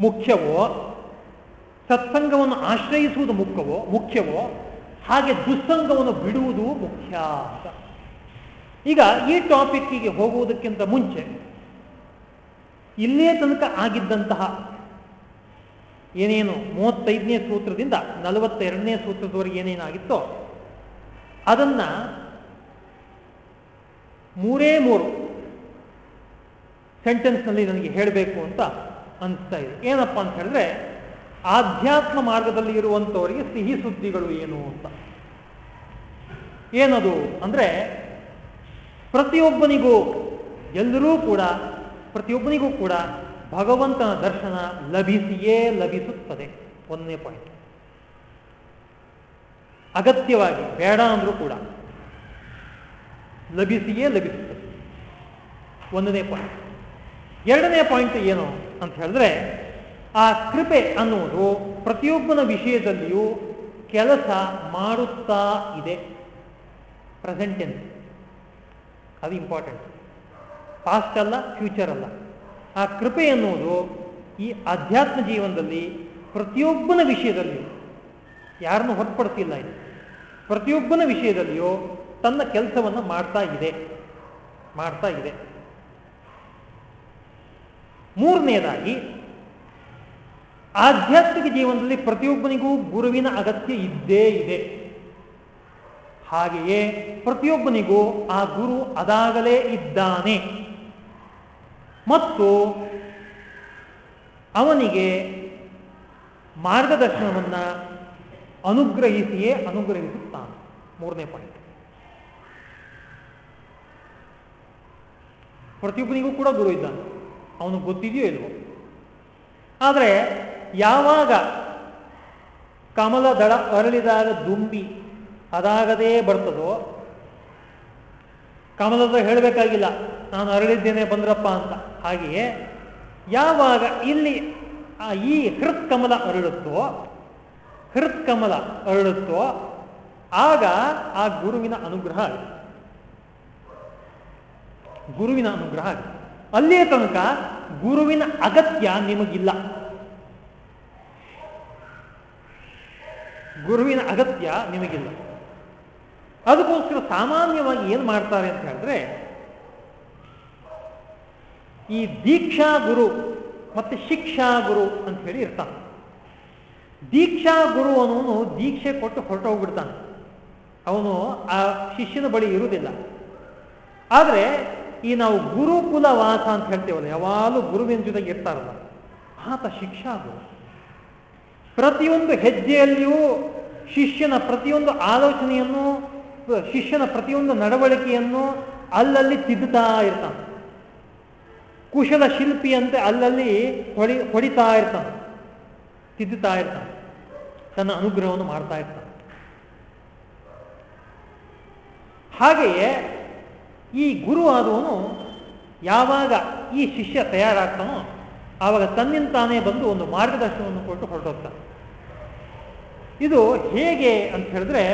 ಮುಖ್ಯವೋ, ಸತ್ಸಂಗವನ್ನು ಆಶ್ರಯಿಸುವುದು ಮುಖ್ಯವೋ ಮುಖ್ಯವೋ, ಹಾಗೆ ದುಸ್ಸಂಗವನ್ನು ಬಿಡುವುದು ಮುಖ್ಯ ಅಂತ. ಈಗ ಈ ಟಾಪಿಕ್ಕಿಗೆ ಹೋಗುವುದಕ್ಕಿಂತ ಮುಂಚೆ ಇಲ್ಲೇ ತನಕ ಆಗಿದ್ದಂತಹ ಏನೇನು ಮೂವತ್ತೈದನೇ ಸೂತ್ರದಿಂದ ನಲವತ್ತೆರಡನೇ ಸೂತ್ರದವರೆಗೆ ಏನೇನಾಗಿತ್ತೋ, ಅದನ್ನ ಮೂರೇ ಮೂರು ಸೆಂಟೆನ್ಸ್ನಲ್ಲಿ ನನಗೆ ಹೇಳಬೇಕು ಅಂತ ಅನಿಸ್ತಾ ಇದೆ. ಏನಪ್ಪ ಅಂತ ಹೇಳಿದ್ರೆ, ಆಧ್ಯಾತ್ಮ ಮಾರ್ಗದಲ್ಲಿ ಇರುವಂಥವರಿಗೆ ಸಿಹಿ ಸುದ್ದಿಗಳು ಏನು ಅಂತ. ಏನದು ಅಂದ್ರೆ, ಪ್ರತಿಯೊಬ್ಬನಿಗೂ, ಎಲ್ಲರೂ ಕೂಡ, ಪ್ರತಿಯೊಬ್ಬನಿಗೂ ಕೂಡ ಭಗವಂತನ ದರ್ಶನ ಲಭಿಸಿಯೇ ಲಭಿಸುತ್ತದೆ. ಒಂದನೇ ಪಾಯಿಂಟ್ ಅಗತ್ಯವಾಗಿ, ಬೇಡ ಅಂದರೂ ಕೂಡ, ಲಭಿಸಿಯೇ ಲಭಿಸುತ್ತದೆ. ಒಂದನೇ ಪಾಯಿಂಟ್ ಎರಡನೇ ಪಾಯಿಂಟ್ ಏನು ಅಂತ ಹೇಳಿದ್ರೆ, ಆ ಕೃಪೆ ಅನ್ನುವುದು ಪ್ರತಿಯೊಬ್ಬನ ವಿಷಯದಲ್ಲಿಯೂ ಕೆಲಸ ಮಾಡುತ್ತಾ ಇದೆ. ಪ್ರೆಸೆಂಟೆನ್ಸ್ ಅದು ಇಂಪಾರ್ಟೆಂಟ್ ಪಾಸ್ಟ್ ಅಲ್ಲ ಫ್ಯೂಚರ್ ಅಲ್ಲ. ಆ ಕೃಪೆ ಎನ್ನುವುದು ಈ ಅಧ್ಯಾತ್ಮ ಜೀವನದಲ್ಲಿ ಪ್ರತಿಯೊಬ್ಬನ ವಿಷಯದಲ್ಲಿಯೂ, ಯಾರನ್ನು ಹೊರತುಪಡಿಸಿಲ್ಲ ಇದು. ಪ್ರತಿಯೊಬ್ಬನ ವಿಷಯದಲ್ಲಿಯೂ ತನ್ನ ಕೆಲಸವನ್ನು ಮಾಡ್ತಾ ಇದೆ. ಮಾಡ್ತಾ ಇದೆ. ಮೂರನೆಯದಾಗಿ ಆಧ್ಯಾತ್ಮಿಕ ಜೀವನದಲ್ಲಿ ಪ್ರತಿಯೊಬ್ಬನಿಗೂ ಗುರುವಿನ ಅಗತ್ಯ ಇದ್ದೇ ಇದೆ. ಹಾಗೆಯೇ ಪ್ರತಿಯೊಬ್ಬನಿಗೂ ಆ ಗುರು ಅದಾಗಲೇ ಇದ್ದಾನೆ. ಮತ್ತು ಅವನಿಗೆ ಮಾರ್ಗದರ್ಶನವನ್ನ ಅನುಗ್ರಹಿಸಿಯೇ ಅನುಗ್ರಹಿಸುತ್ತಾನೆ. ಮೂರನೇ ಪಾಯಿಂಟ್. ಪ್ರತಿಯೊಬ್ಬನಿಗೂ ಕೂಡ ಗುರು ಇದ್ದಾನೆ. ಅವನು ಗೊತ್ತಿದೆಯೋ ಇಲ್ವೋ? ಆದರೆ ಯಾವಾಗ ಕಮಲ ದಳ ಅರಳಿದಾಗ ದುಂಬಿ ಅದಾಗದೇ ಬರ್ತದೋ, ಕಮಲದ ಹೇಳಬೇಕಾಗಿಲ್ಲ, ನಾನು ಅರಳಿದ್ದೇನೆ ಬಂದ್ರಪ್ಪ ಅಂತ. ಹಾಗೆಯೇ ಯಾವಾಗ ಇಲ್ಲಿ ಈ ಹೃತ್ಕಮಲ ಅರಳುತ್ತೋ ಹೃತ್ಕಮಲ ಅರಳುತ್ತೋ, ಆಗ ಆ ಗುರುವಿನ ಅನುಗ್ರಹ ಆಗುತ್ತೆ. ಗುರುವಿನ ಅನುಗ್ರಹ ಆಗುತ್ತೆ. ಅಲ್ಲಿಯ ತನಕ ಗುರುವಿನ ಅಗತ್ಯ ನಿಮಗಿಲ್ಲ. ಗುರುವಿನ ಅಗತ್ಯ ನಿಮಗಿಲ್ಲ. ಅದಕ್ಕೋಸ್ಕರ ಸಾಮಾನ್ಯವಾಗಿ ಏನು ಮಾಡ್ತಾರೆ ಅಂತ ಹೇಳಿದ್ರೆ, ಈ ದೀಕ್ಷಾ ಗುರು ಮತ್ತೆ ಶಿಕ್ಷಾ ಗುರು ಅಂತ ಹೇಳಿ ಇರ್ತಾನೆ. ದೀಕ್ಷಾ ಗುರು ಅನ್ನೋನು ದೀಕ್ಷೆ ಕೊಟ್ಟು ಹೊರಟೋಗ್ಬಿಡ್ತಾನೆ. ಅವನು ಆ ಶಿಷ್ಯನ ಬಳಿ ಇರುವುದಿಲ್ಲ. ಆದರೆ ಈ ನಾವು ಗುರುಕುಲ ವಾಸ ಅಂತ ಹೇಳ್ತೇವಲ್ಲ, ಯಾವಾಗಲೂ ಗುರುವಿನ ಜೊತೆಗೆ ಇರ್ತಾರಲ್ಲ, ಆತ ಶಿಕ್ಷಾ ಗುರು. ಪ್ರತಿಯೊಂದು ಹೆಜ್ಜೆಯಲ್ಲಿಯೂ ಶಿಷ್ಯನ ಪ್ರತಿಯೊಂದು ಆಲೋಚನೆಯನ್ನು, ಶಿಷ್ಯನ ಪ್ರತಿಯೊಂದು ನಡವಳಿಕೆಯನ್ನು ಅಲ್ಲಲ್ಲಿ ತಿದ್ದುತ್ತಾ ಇರ್ತಾನೆ. ಕುಶಲ ಶಿಲ್ಪಿಯಂತೆ ಅಲ್ಲಲ್ಲಿ ಹೊಡಿ ಹೊಡಿತಾ ಇರ್ತಾನೆ, ತಿದ್ದುತ್ತಾ ಇರ್ತಾನೆ, ತನ್ನ ಅನುಗ್ರಹವನ್ನು ಮಾಡ್ತಾ ಇರ್ತಾನೆ. ಹಾಗೆಯೇ ಈ ಗುರು ಆದವನು ಯಾವಾಗ ಈ ಶಿಷ್ಯ ತಯಾರಾಗ್ತಾನೋ ಆವಾಗ ತನ್ನಿಂದ ತಾನೇ ಬಂದು ಒಂದು ಮಾರ್ಗದರ್ಶನವನ್ನು ಕೊಟ್ಟು ಹೊರಟೋಗ್ತಾನೆ. ಇದು ಹೇಗೆ ಅಂತ ಹೇಳಿದ್ರೆ,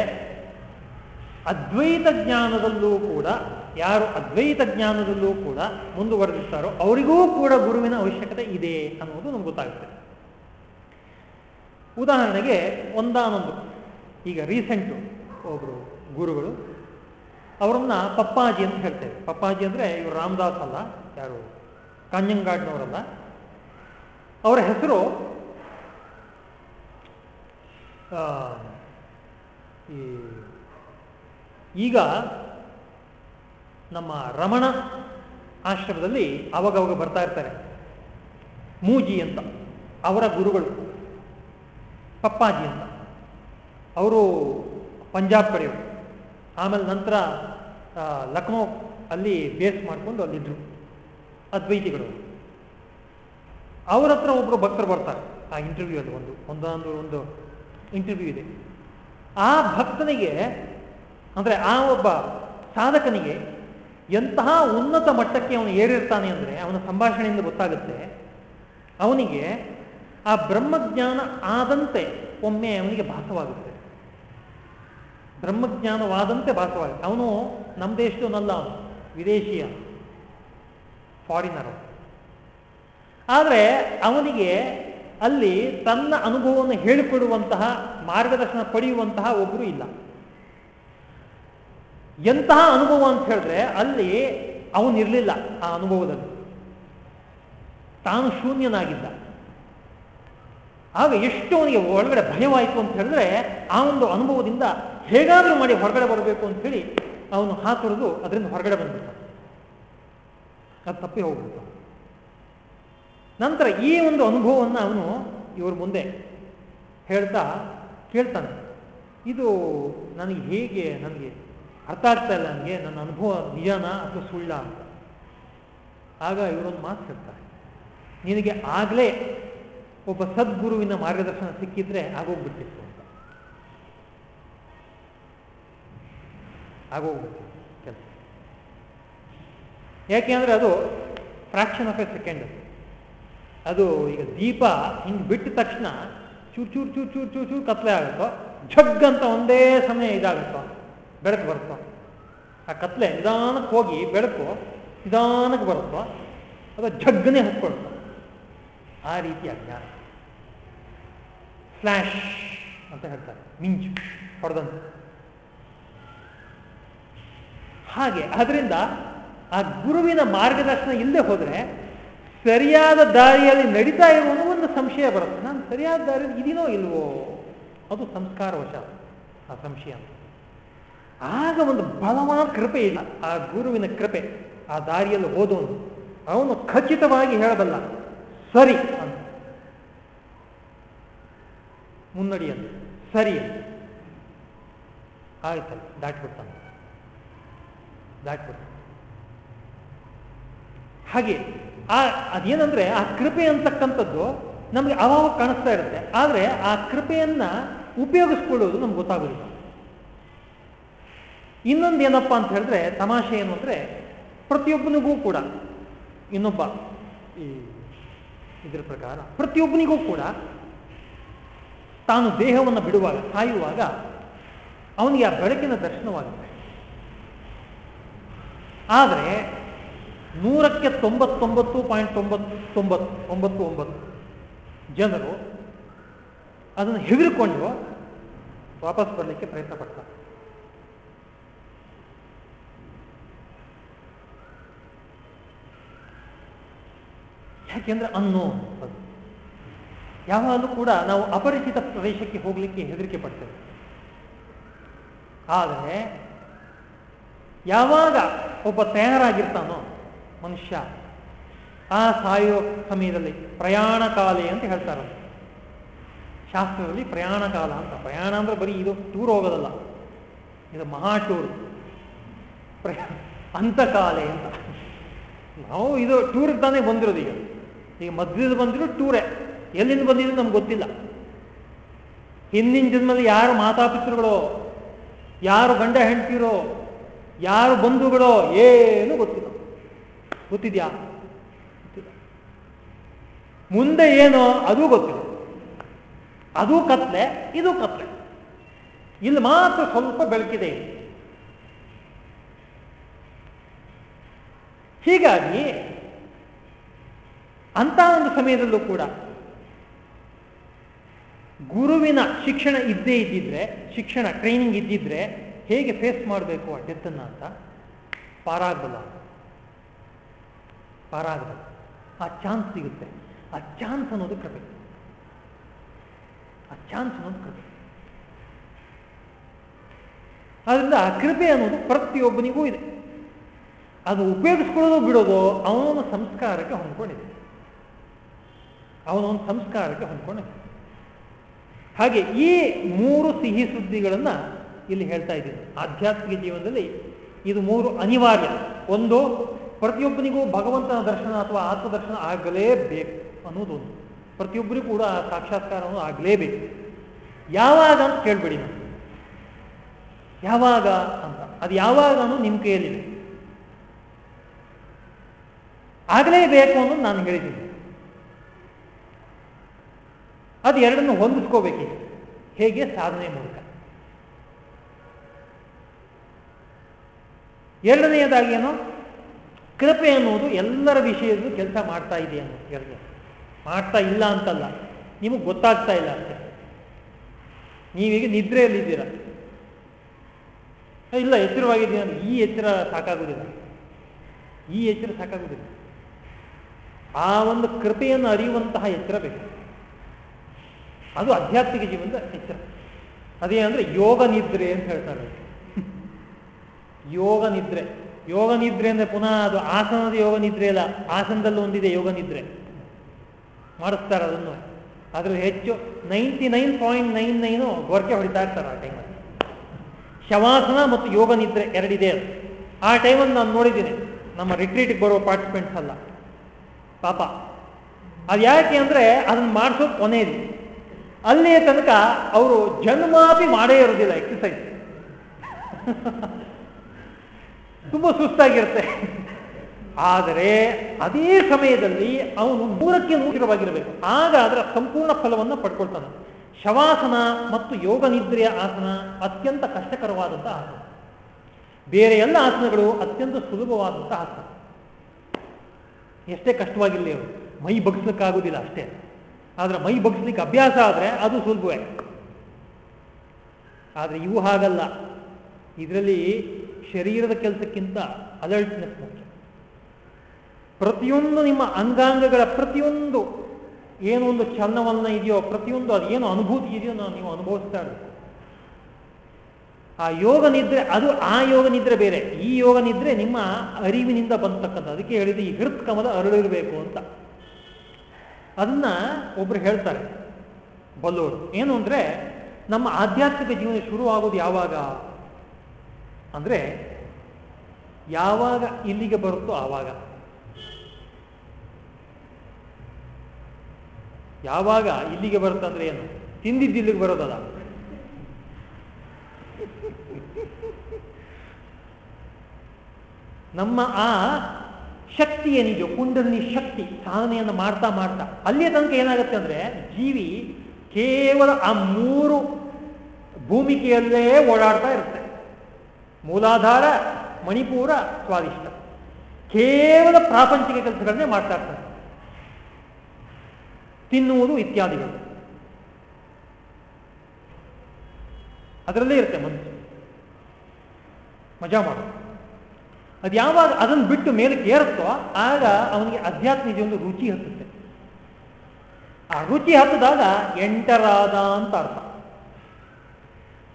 ಅದ್ವೈತ ಜ್ಞಾನದಲ್ಲೂ ಕೂಡ, ಯಾರು ಅದ್ವೈತ ಜ್ಞಾನದಲ್ಲೂ ಕೂಡ ಮುಂದುವರೆದಿರ್ತಾರೋ ಅವರಿಗೂ ಕೂಡ ಗುರುವಿನ ಅವಶ್ಯಕತೆ ಇದೆ ಅನ್ನೋದು ನಮ್ಗೆ ಗೊತ್ತಾಗುತ್ತೆ. ಉದಾಹರಣೆಗೆ ಒಂದಾನೊಂದು, ಈಗ ರೀಸೆಂಟು ಒಬ್ಬರು ಗುರುಗಳು ಅವರನ್ನ ಪಪ್ಪಾಜಿ ಅಂತ ಹೇಳ್ತೇವೆ. ಪಪ್ಪಾಜಿ ಅಂದರೆ ಇವರು ರಾಮದಾಸ್ ಅಲ್ಲ, ಯಾರು? ಕಾಂಜಂಗಾಡ್ನವರಲ್ಲ ಅವರ ಹೆಸರು ಈಗ ನಮ್ಮ ರಮಣ ಆಶ್ರಮದಲ್ಲಿ ಅವಾಗವಾಗ ಬರ್ತಾ ಇರ್ತಾರೆ. ಮೂಜಿ ಅಂತ, ಅವರ ಗುರುಗಳು, ಪಪ್ಪಾಜಿ ಅಂತ. ಅವರು ಪಂಜಾಬ್ ಕಡೆಯವರು. ಆಮೇಲೆ ನಂತರ ಲಕ್ನೋ ಅಲ್ಲಿ ಬೇಸ್ ಮಾಡಿಕೊಂಡು ಅಲ್ಲಿದ್ರು ಅದ್ವೈತಿಗಳು. ಅವರ ಹತ್ರ ಒಬ್ಬರು ಭಕ್ತರು ಬರ್ತಾರೆ. ಆ ಇಂಟರ್ವ್ಯೂ ಅಲ್ಲಿ ಒಂದು ಒಂದೊಂದು ಒಂದು ಇಂಟರ್ವ್ಯೂ ಇದೆ. ಆ ಭಕ್ತನಿಗೆ, ಅಂದರೆ ಆ ಒಬ್ಬ ಸಾಧಕನಿಗೆ ಎಂತಹ ಉನ್ನತ ಮಟ್ಟಕ್ಕೆ ಅವನು ಏರಿರ್ತಾನೆ ಅಂದರೆ, ಅವನ ಸಂಭಾಷಣೆಯಿಂದ ಗೊತ್ತಾಗುತ್ತೆ, ಅವನಿಗೆ ಆ ಬ್ರಹ್ಮಜ್ಞಾನ ಆದಂತೆ ಒಮ್ಮೆ ಅವನಿಗೆ ಭಾಸವಾಗುತ್ತೆ. ಬ್ರಹ್ಮಜ್ಞಾನವಾದಂತೆ ಭಾಸವಾಗುತ್ತೆ. ಅವನು ನಮ್ಮ ದೇಶದವನಲ್ಲ ಅವನು, ವಿದೇಶಿಯ ಫಾರಿನರ್ ಆದರೆ ಅವನಿಗೆ ಅಲ್ಲಿ ತನ್ನ ಅನುಭವವನ್ನು ಹೇಳಿಕೊಡುವಂತಹ, ಮಾರ್ಗದರ್ಶನ ಪಡೆಯುವಂತಹ ಒಬ್ಬರು ಇಲ್ಲ. ಎಂತಹ ಅನುಭವ ಅಂತ ಹೇಳಿದ್ರೆ ಅಲ್ಲಿ ಅವನಿರಲಿಲ್ಲ ಆ ಅನುಭವದಲ್ಲಿ. ತಾನು ಶೂನ್ಯನಾಗಿದ್ದ. ಆಗ ಎಷ್ಟು ಅವನಿಗೆ ಒಳಗಡೆ ಭಯವಾಯಿತು ಅಂತ ಹೇಳಿದ್ರೆ ಆ ಒಂದು ಅನುಭವದಿಂದ ಹೇಗಾದರೂ ಮಾಡಿ ಹೊರಗಡೆ ಬರಬೇಕು ಅಂತ ಹೇಳಿ ಅವನು ಹಾತೊಡೆದು ಅದರಿಂದ ಹೊರಗಡೆ ಬಂದ್ಬಿಟ್ಟ. ಅದು ತಪ್ಪಿ ಹೋಗ್ಬಿಡ್ತ ನಂತರ ಈ ಒಂದು ಅನುಭವವನ್ನು ಅವನು ಇವ್ರ ಮುಂದೆ ಹೇಳ್ತಾ ಕೇಳ್ತಾನೆ. ಇದು ನನಗೆ ಹೇಗೆ ನನಗೆ ಅರ್ಥ ಆಗ್ತಾ ಇಲ್ಲ ನನಗೆ, ನನ್ನ ಅನುಭವ ನಿಜಾನ ಅಥವಾ ಸುಳ್ಳ ಅಂತ. ಆಗ ಇವರೊಂದು ಮಾತು ಹೇಳ್ತಾರೆ. ನಿನಗೆ ಆಗಲೇ ಒಬ್ಬ ಸದ್ಗುರುವಿನ ಮಾರ್ಗದರ್ಶನ ಸಿಕ್ಕಿದ್ರೆ ಆಗೋಗ್ಬಿಟ್ಟಿತ್ತು ಅಂತ ಆಗೋಗ್ಬಿಟ್ಟಿತ್ತು ಕೆಲಸ. ಯಾಕೆ ಅಂದರೆ ಅದು ಫ್ರಾಕ್ಷನ್ ಆಫ್ ಎ ಸೆಕೆಂಡ್. ಅದು ಈಗ ದೀಪ ಹಿಂಗೆ ಬಿಟ್ಟ ತಕ್ಷಣ ಚೂರು ಚೂರು ಚೂರು ಚೂರು ಚೂರು ಚೂರು ಕತ್ಲೆ ಆಗುತ್ತೋ, ಝಗ್ ಅಂತ ಒಂದೇ ಸಮಯ ಇದಾಗುತ್ತೋ, ಬೆಳಕು ಬರುತ್ತೋ. ಆ ಕತ್ಲೆ ನಿಧಾನಕ್ಕೆ ಹೋಗಿ ಬೆಳಕು ನಿಧಾನಕ್ಕೆ ಬರುತ್ತೋ ಅದು ಝಗ್ಗನೆ ಹತ್ಕೊಳ್ತು ಆ ರೀತಿ ಅಜ್ಞಾನ ಫ್ಲ್ಯಾಶ್ ಅಂತ ಹೇಳ್ತಾರೆ, ಮಿಂಚು, ಹೊಡೆದಂತೆ. ಹಾಗೆ, ಅದರಿಂದ ಆ ಗುರುವಿನ ಮಾರ್ಗದರ್ಶನ ಇಲ್ಲದೆ ಹೋದರೆ ಸರಿಯಾದ ದಾರಿಯಲ್ಲಿ ನಡೀತಾ ಇರುವನು ಒಂದು ಸಂಶಯ ಬರುತ್ತೆ. ನಾನು ಸರಿಯಾದ ದಾರಿಯಲ್ಲಿ ಇದೀನೋ ಇಲ್ವೋ? ಅದು ಸಂಸ್ಕಾರವಶ, ಆ ಸಂಶಯ ಅಂತ. ಆಗ ಒಂದು ಬಲವಾದ ಕೃಪೆ ಇಲ್ಲ. ಆ ಗುರುವಿನ ಕೃಪೆ, ಆ ದಾರಿಯಲ್ಲಿ ಹೋದವನು, ಅವನು ಖಚಿತವಾಗಿ ಹೇಳಬಲ್ಲ, ಸರಿ ಅಂತ. ಮುನ್ನಡಿಯಲ್ಲಿ, ಸರಿ ಆಯ್ತಲ್ಲ, ದಾಟ್ಬಿಡ್ತಾನೆ. ದಾಟ್ಬಿಡ್ತಾನೆ ಹಾಗೆ, ಆ, ಅದೇನಂದ್ರೆ, ಆ ಕೃಪೆ ಅಂತಕ್ಕಂಥದ್ದು ನಮಗೆ ಅವಾಗ ಕಾಣಿಸ್ತಾ ಇರುತ್ತೆ. ಆದರೆ, ಆ ಕೃಪೆಯನ್ನ ಉಪಯೋಗಿಸ್ಕೊಳ್ಳೋದು ನಮ್ಗೆ ಗೊತ್ತಾಗೋದಿಲ್ಲ. ಇನ್ನೊಂದು ಏನಪ್ಪಾ ಅಂತ ಹೇಳಿದ್ರೆ, ತಮಾಷೆ ಏನು ಅಂದ್ರೆ, ಪ್ರತಿಯೊಬ್ಬನಿಗೂ ಕೂಡ, ಇನ್ನೊಬ್ಬ, ಈ ಇದ್ರ ಪ್ರಕಾರ, ಪ್ರತಿಯೊಬ್ಬನಿಗೂ ಕೂಡ ತಾನು ದೇಹವನ್ನು ಬಿಡುವಾಗ ಸಾಯುವಾಗ ಅವನಿಗೆ ಆ ಬೆಳಕಿನ ದರ್ಶನವಾಗುತ್ತೆ. ಆದರೆ ನೂರಕ್ಕೆ ತೊಂಬತ್ತೊಂಬತ್ತು ಪಾಯಿಂಟ್ ತೊಂಬತ್ತು ತೊಂಬತ್ತು ಒಂಬತ್ತು ಒಂಬತ್ತು ಜನರು ಅದನ್ನು ಹೆದರಿಕೊಂಡು ವಾಪಸ್ ಬರಲಿಕ್ಕೆ ಪ್ರಯತ್ನ ಪಡ್ತಾರೆ. ಯಾಕೆಂದ್ರೆ ಅನ್ನೋ ಅದು. ಯಾವಾಗಲೂ ಕೂಡ ನಾವು ಅಪರಿಚಿತ ಪ್ರದೇಶಕ್ಕೆ ಹೋಗ್ಲಿಕ್ಕೆ ಹೆದರಿಕೆ ಪಡ್ತೇವೆ. ಆದರೆ ಯಾವಾಗ ಒಬ್ಬ ತಯಾರಾಗಿರ್ತಾನೋ ಮನುಷ್ಯ, ಆ ಸಾಯೋ ಸಮಯದಲ್ಲಿ ಪ್ರಯಾಣ ಕಾಲ ಅಂತ ಹೇಳ್ತಾರೆ. ಶಾಸ್ತ್ರದಲ್ಲಿ ಪ್ರಯಾಣ ಕಾಲ ಅಂತ. ಪ್ರಯಾಣ ಅಂದ್ರೆ ಬರೀ ಇದು ಟೂರ್ ಹೋಗೋದಲ್ಲ. ಇದು ಮಹಾ ಟೂರ್. ಅಂತಕಾಲೆ ಅಂತ. ನಾವು ಇದು ಟೂರ್ ತಾನೇ ಬಂದಿರೋದು ಈಗ. ಈಗ ಮಧ್ಯದ ಬಂದಿರೋ ಟೂರೇ. ಎಲ್ಲಿಂದ ಬಂದಿದ್ರು ನಮ್ಗೆ ಗೊತ್ತಿಲ್ಲ. ಹಿಂದಿನ ಜನ್ಮದಲ್ಲಿ ಯಾರು ಮಾತಾಪಿತೃಗಳು ಯಾರು ಗಂಡ ಹೆಂಡ್ತಿರೋ ಯಾರು ಬಂಧುಗಳೋ ಏನು ಗೊತ್ತಿಲ್ಲ. ಗೊತ್ತಿದ್ಯಾ? ಮುಂದೆ ಏನೋ ಅದು ಗೊತ್ತಿಲ್ಲ. ಅದು ಕತ್ಲೆ, ಇದು ಕತ್ಲೆ. ಇಲ್ಲಿ ಮಾತ್ರ ಸ್ವಲ್ಪ ಬೆಳಕಿದೆ ಹೀಗಾಗಿ ಅಂತ ಒಂದು ಸಮಯದಲ್ಲೂ ಕೂಡ ಗುರುವಿನ ಶಿಕ್ಷಣ ಇದ್ದೇ ಇದ್ದಿದ್ರೆ, ಶಿಕ್ಷಣ ಟ್ರೈನಿಂಗ್ ಇದ್ದಿದ್ರೆ ಹೇಗೆ ಫೇಸ್ ಮಾಡಬೇಕು ಆ ಡೆತ್ತನ್ನು ಅಂತ? ಪಾರಾಗಲ್ಲ ಪಾರಾಗಲ್ಲ ಆ ಚಾನ್ಸ್ ಸಿಗುತ್ತೆ. ಆ ಚಾನ್ಸ್ ಅನ್ನೋದು ಕೃಪೆ. ಆ ಚಾನ್ಸ್ ಅನ್ನೋದು ಕೃಪೆ. ಆದ್ರಿಂದ ಆ ಕೃಪೆ ಅನ್ನೋದು ಪ್ರತಿಯೊಬ್ಬನಿಗೂ ಇದೆ. ಅದು ಉಪಯೋಗಿಸ್ಕೊಳ್ಳೋದು ಬಿಡೋದು ಅವನವನ ಸಂಸ್ಕಾರಕ್ಕೆ ಹೊಂದ್ಕೊಂಡಿದೆ. ಅವನೊಂದು ಸಂಸ್ಕಾರಕ್ಕೆ ಹೊಂದ್ಕೊಂಡಿದೆ. ಹಾಗೆ ಈ ಮೂರು ಸಿಹಿ ಸುದ್ದಿಗಳನ್ನ ಇಲ್ಲಿ ಹೇಳ್ತಾ ಇದ್ದೀನಿ. ಆಧ್ಯಾತ್ಮಿಕ ಜೀವನದಲ್ಲಿ ಇದು ಮೂರು ಅನಿವಾರ್ಯ. ಒಂದು, ಪ್ರತಿಯೊಬ್ಬನಿಗೂ ಭಗವಂತನ ದರ್ಶನ ಅಥವಾ ಆತ್ಮದರ್ಶನ ಆಗಲೇಬೇಕು ಅನ್ನೋದೊಂದು ಪ್ರತಿಯೊಬ್ಬರಿಗೂ ಕೂಡ ಆ ಸಾಕ್ಷಾತ್ಕಾರವನ್ನು ಆಗಲೇಬೇಕು. ಯಾವಾಗ ಅಂತ ಕೇಳ್ಬೇಡಿ ನಾನು ಯಾವಾಗ ಅಂತ. ಅದು ಯಾವಾಗ ಅನ್ನೋದು ನಿಮ್ಮ ಕೈಯಲ್ಲಿದೆ. ಆಗಲೇಬೇಕು ಅನ್ನೋದು ನಾನು ಹೇಳಿದ್ದೀನಿ. ಅದು ಎರಡನ್ನು ಹೊಂದಿಸ್ಕೋಬೇಕೀಗ ಹೇಗೆ ಸಾಧನೆ ಮೂಲಕ. ಎರಡನೆಯದಾಗಿ ಕೃಪೆ ಅನ್ನುವುದು ಎಲ್ಲರ ವಿಷಯದಲ್ಲೂ ಕೆಲಸ ಮಾಡ್ತಾ ಇದೆ ಅನ್ನೋದು ಎರಡನೇ ಮಾಡ್ತಾ ಇಲ್ಲ ಅಂತಲ್ಲ, ನಿಮಗೆ ಗೊತ್ತಾಗ್ತಾ ಇಲ್ಲ ಅಂತ ನೀವೀಗ ನಿದ್ರೆಯಲ್ಲಿದ್ದೀರ. ಇಲ್ಲ ಎಚ್ಚರವಾಗಿದ್ದೀನಿ ಅಂದ್ರೆ ಈ ಎಚ್ಚರ ಸಾಕಾಗುವುದಿಲ್ಲ. ಈ ಎಚ್ಚರ ಸಾಕಾಗುವುದಿಲ್ಲ. ಆ ಒಂದು ಕೃಪೆಯನ್ನು ಅರಿಯುವಂತಹ ಎಚ್ಚರ ಬೇಕು. ಅದು ಆಧ್ಯಾತ್ಮಿಕ ಜೀವನದ ಎಚ್ಚರ. ಅದೇ ಅಂದ್ರೆ ಯೋಗ ನಿದ್ರೆ ಅಂತ ಹೇಳ್ತಾರೆ. ಯೋಗ ನಿದ್ರೆ. ಯೋಗ ನಿದ್ರೆ ಅಂದ್ರೆ ಪುನಃ ಅದು ಆಸನದ ಯೋಗ ನಿದ್ರೆ ಅಲ್ಲ, ಆಸನದಲ್ಲಿ ಒಂದಿದೆ ಯೋಗ ನಿದ್ರೆ. ಮಾಡಿಸ್ತಾರೆ ಅದನ್ನು. ಅದ್ರ ಹೆಚ್ಚು ninety nine point nine nine ಗೊರಕೆ ಹೊಡಿತಾ ಇರ್ತಾರೆ ಆ ಟೈಮಲ್ಲಿ ಶವಾಸನ ಮತ್ತು ಯೋಗ ನಿದ್ರೆ ಎರಡಿದೆ ಅದು. ಆ ಟೈಮಲ್ಲಿ ನಾನು ನೋಡಿದ್ದೀನಿ, ನಮ್ಮ ರಿಟ್ರೀಟ್ಗೆ ಬರೋ ಪಾರ್ಟಿಸಿಪೆಂಟ್ಸ್ ಅಲ್ಲ ಪಾಪ. ಅದು ಯಾಕೆ ಅಂದರೆ ಅದನ್ನು ಮಾಡಿಸೋದು ಕೊನೆಯಲ್ಲಿ ಅಲ್ಲಿಯ ತನಕ ಅವರು ಜನ್ಮಾಪಿ ಮಾಡೇ ಇರೋದಿಲ್ಲ ಎಕ್ಸಸೈಸ್ ತುಂಬಾ ಸುಸ್ತಾಗಿರುತ್ತೆ. ಆದರೆ ಅದೇ ಸಮಯದಲ್ಲಿ ಅವನು ನೂರಕ್ಕೆ ನೂರವಾಗಿರಬೇಕು ಆಗ ಅದರ ಸಂಪೂರ್ಣ ಫಲವನ್ನು ಪಡ್ಕೊಳ್ತಾನೆ. ಶವಾಸನ ಮತ್ತು ಯೋಗ ನಿದ್ರೆಯ ಆಸನ ಅತ್ಯಂತ ಕಷ್ಟಕರವಾದಂತಹ ಆಸನ. ಬೇರೆ ಎಲ್ಲ ಆಸನಗಳು ಅತ್ಯಂತ ಸುಲಭವಾದಂತಹ ಆಸನ. ಎಷ್ಟೇ ಕಷ್ಟವಾಗಿರಲಿ ಅವರು, ಮೈ ಬಗ್ಸ್ಲಿಕ್ಕಾಗೋದಿಲ್ಲ ಅಷ್ಟೇ. ಆದರೆ ಮೈ ಬಗ್ಸ್ಲಿಕ್ಕೆ ಅಭ್ಯಾಸ ಆದರೆ ಅದು ಸುಲಭವೇ. ಆದರೆ ಇವು ಹಾಗಲ್ಲ. ಇದರಲ್ಲಿ ಶರೀರದ ಕೆಲಸಕ್ಕಿಂತ ಅಲರ್ಟ್ನೆಸ್ ಮುಖ್ಯ. ಪ್ರತಿಯೊಂದು ನಿಮ್ಮ ಅಂಗಾಂಗಗಳ ಪ್ರತಿಯೊಂದು ಏನು ಒಂದು ಚಲನವಲನ ಇದೆಯೋ, ಪ್ರತಿಯೊಂದು ಅದು ಏನು ಅನುಭೂತಿ ಇದೆಯೋ ನಾವು ನೀವು ಅನುಭವಿಸ್ತಾ ಇರಬೇಕು. ಆ ಯೋಗ ನಿದ್ರೆ ಅದು ಆ ಯೋಗ ನಿದ್ರೆ ಬೇರೆ. ಈ ಯೋಗ ನಿದ್ರೆ ನಿಮ್ಮ ಅರಿವಿನಿಂದ ಬಂತಕ್ಕಂಥ ಅದಕ್ಕೆ ಹೇಳಿದ ಈ ಹೃತ್ಕಮದ ಅರಳಿರಬೇಕು ಅಂತ. ಅದನ್ನ ಒಬ್ರು ಹೇಳ್ತಾರೆ, ಬಲ್ಲೋರು. ಏನು ಅಂದ್ರೆ ನಮ್ಮ ಆಧ್ಯಾತ್ಮಿಕ ಜೀವನ ಶುರುವಾಗೋದು ಯಾವಾಗ? ಅಂದ್ರೆ ಯಾವಾಗ ಇಲ್ಲಿಗೆ ಬರುತ್ತೋ ಆವಾಗ. ಯಾವಾಗ ಇಲ್ಲಿಗೆ ಬರುತ್ತಂದ್ರೆ ಏನು? ತಿಂದಿದ್ದು ಇಲ್ಲಿಗೆ ಬರೋದಲ್ಲ. ನಮ್ಮ ಆ ಶಕ್ತಿ ಏನಿದೆಯೋ, ಕುಂಡಲಿನಿ ಶಕ್ತಿ, ಸಾಧನೆಯನ್ನು ಮಾಡ್ತಾ ಮಾಡ್ತಾ, ಅಲ್ಲಿಯ ತನಕ ಏನಾಗುತ್ತೆ ಅಂದ್ರೆ, ಜೀವಿ ಕೇವಲ ಆ ಮೂರು ಭೂಮಿಕೆಯಲ್ಲೇ ಓಡಾಡ್ತಾ ಇರುತ್ತೆ. ಮೂಲಾಧಾರ, ಮಣಿಪೂರ, ಸ್ವಾದಿಷ್ಟ. ಕೇವಲ ಪ್ರಾಪಂಚಿಕ ಕೆಲಸಗಳನ್ನೇ ಮಾಡ್ತಾ ಇರ್ತಾರೆ. ತಿನ್ನುವುದು ಇತ್ಯಾದಿಗಳು. ಅದರಲ್ಲೇ ಇರುತ್ತೆ ಮನಸ್ಸು. ಮಜಾ ಮಾಡೋದು ಅದು ಯಾವಾಗ ಅದನ್ನು ಬಿಟ್ಟು ಮೇಲಕ್ಕೆ ಏರುತ್ತೋ, ಆಗ ಅವನಿಗೆ ಅಧ್ಯಾತ್ಮಿಕ ಒಂದು ರುಚಿ ಹತ್ತುತ್ತೆ. ಆ ರುಚಿ ಹತ್ತಿದಾಗ ಎಂಟರಾದ ಅಂತ ಅರ್ಥ.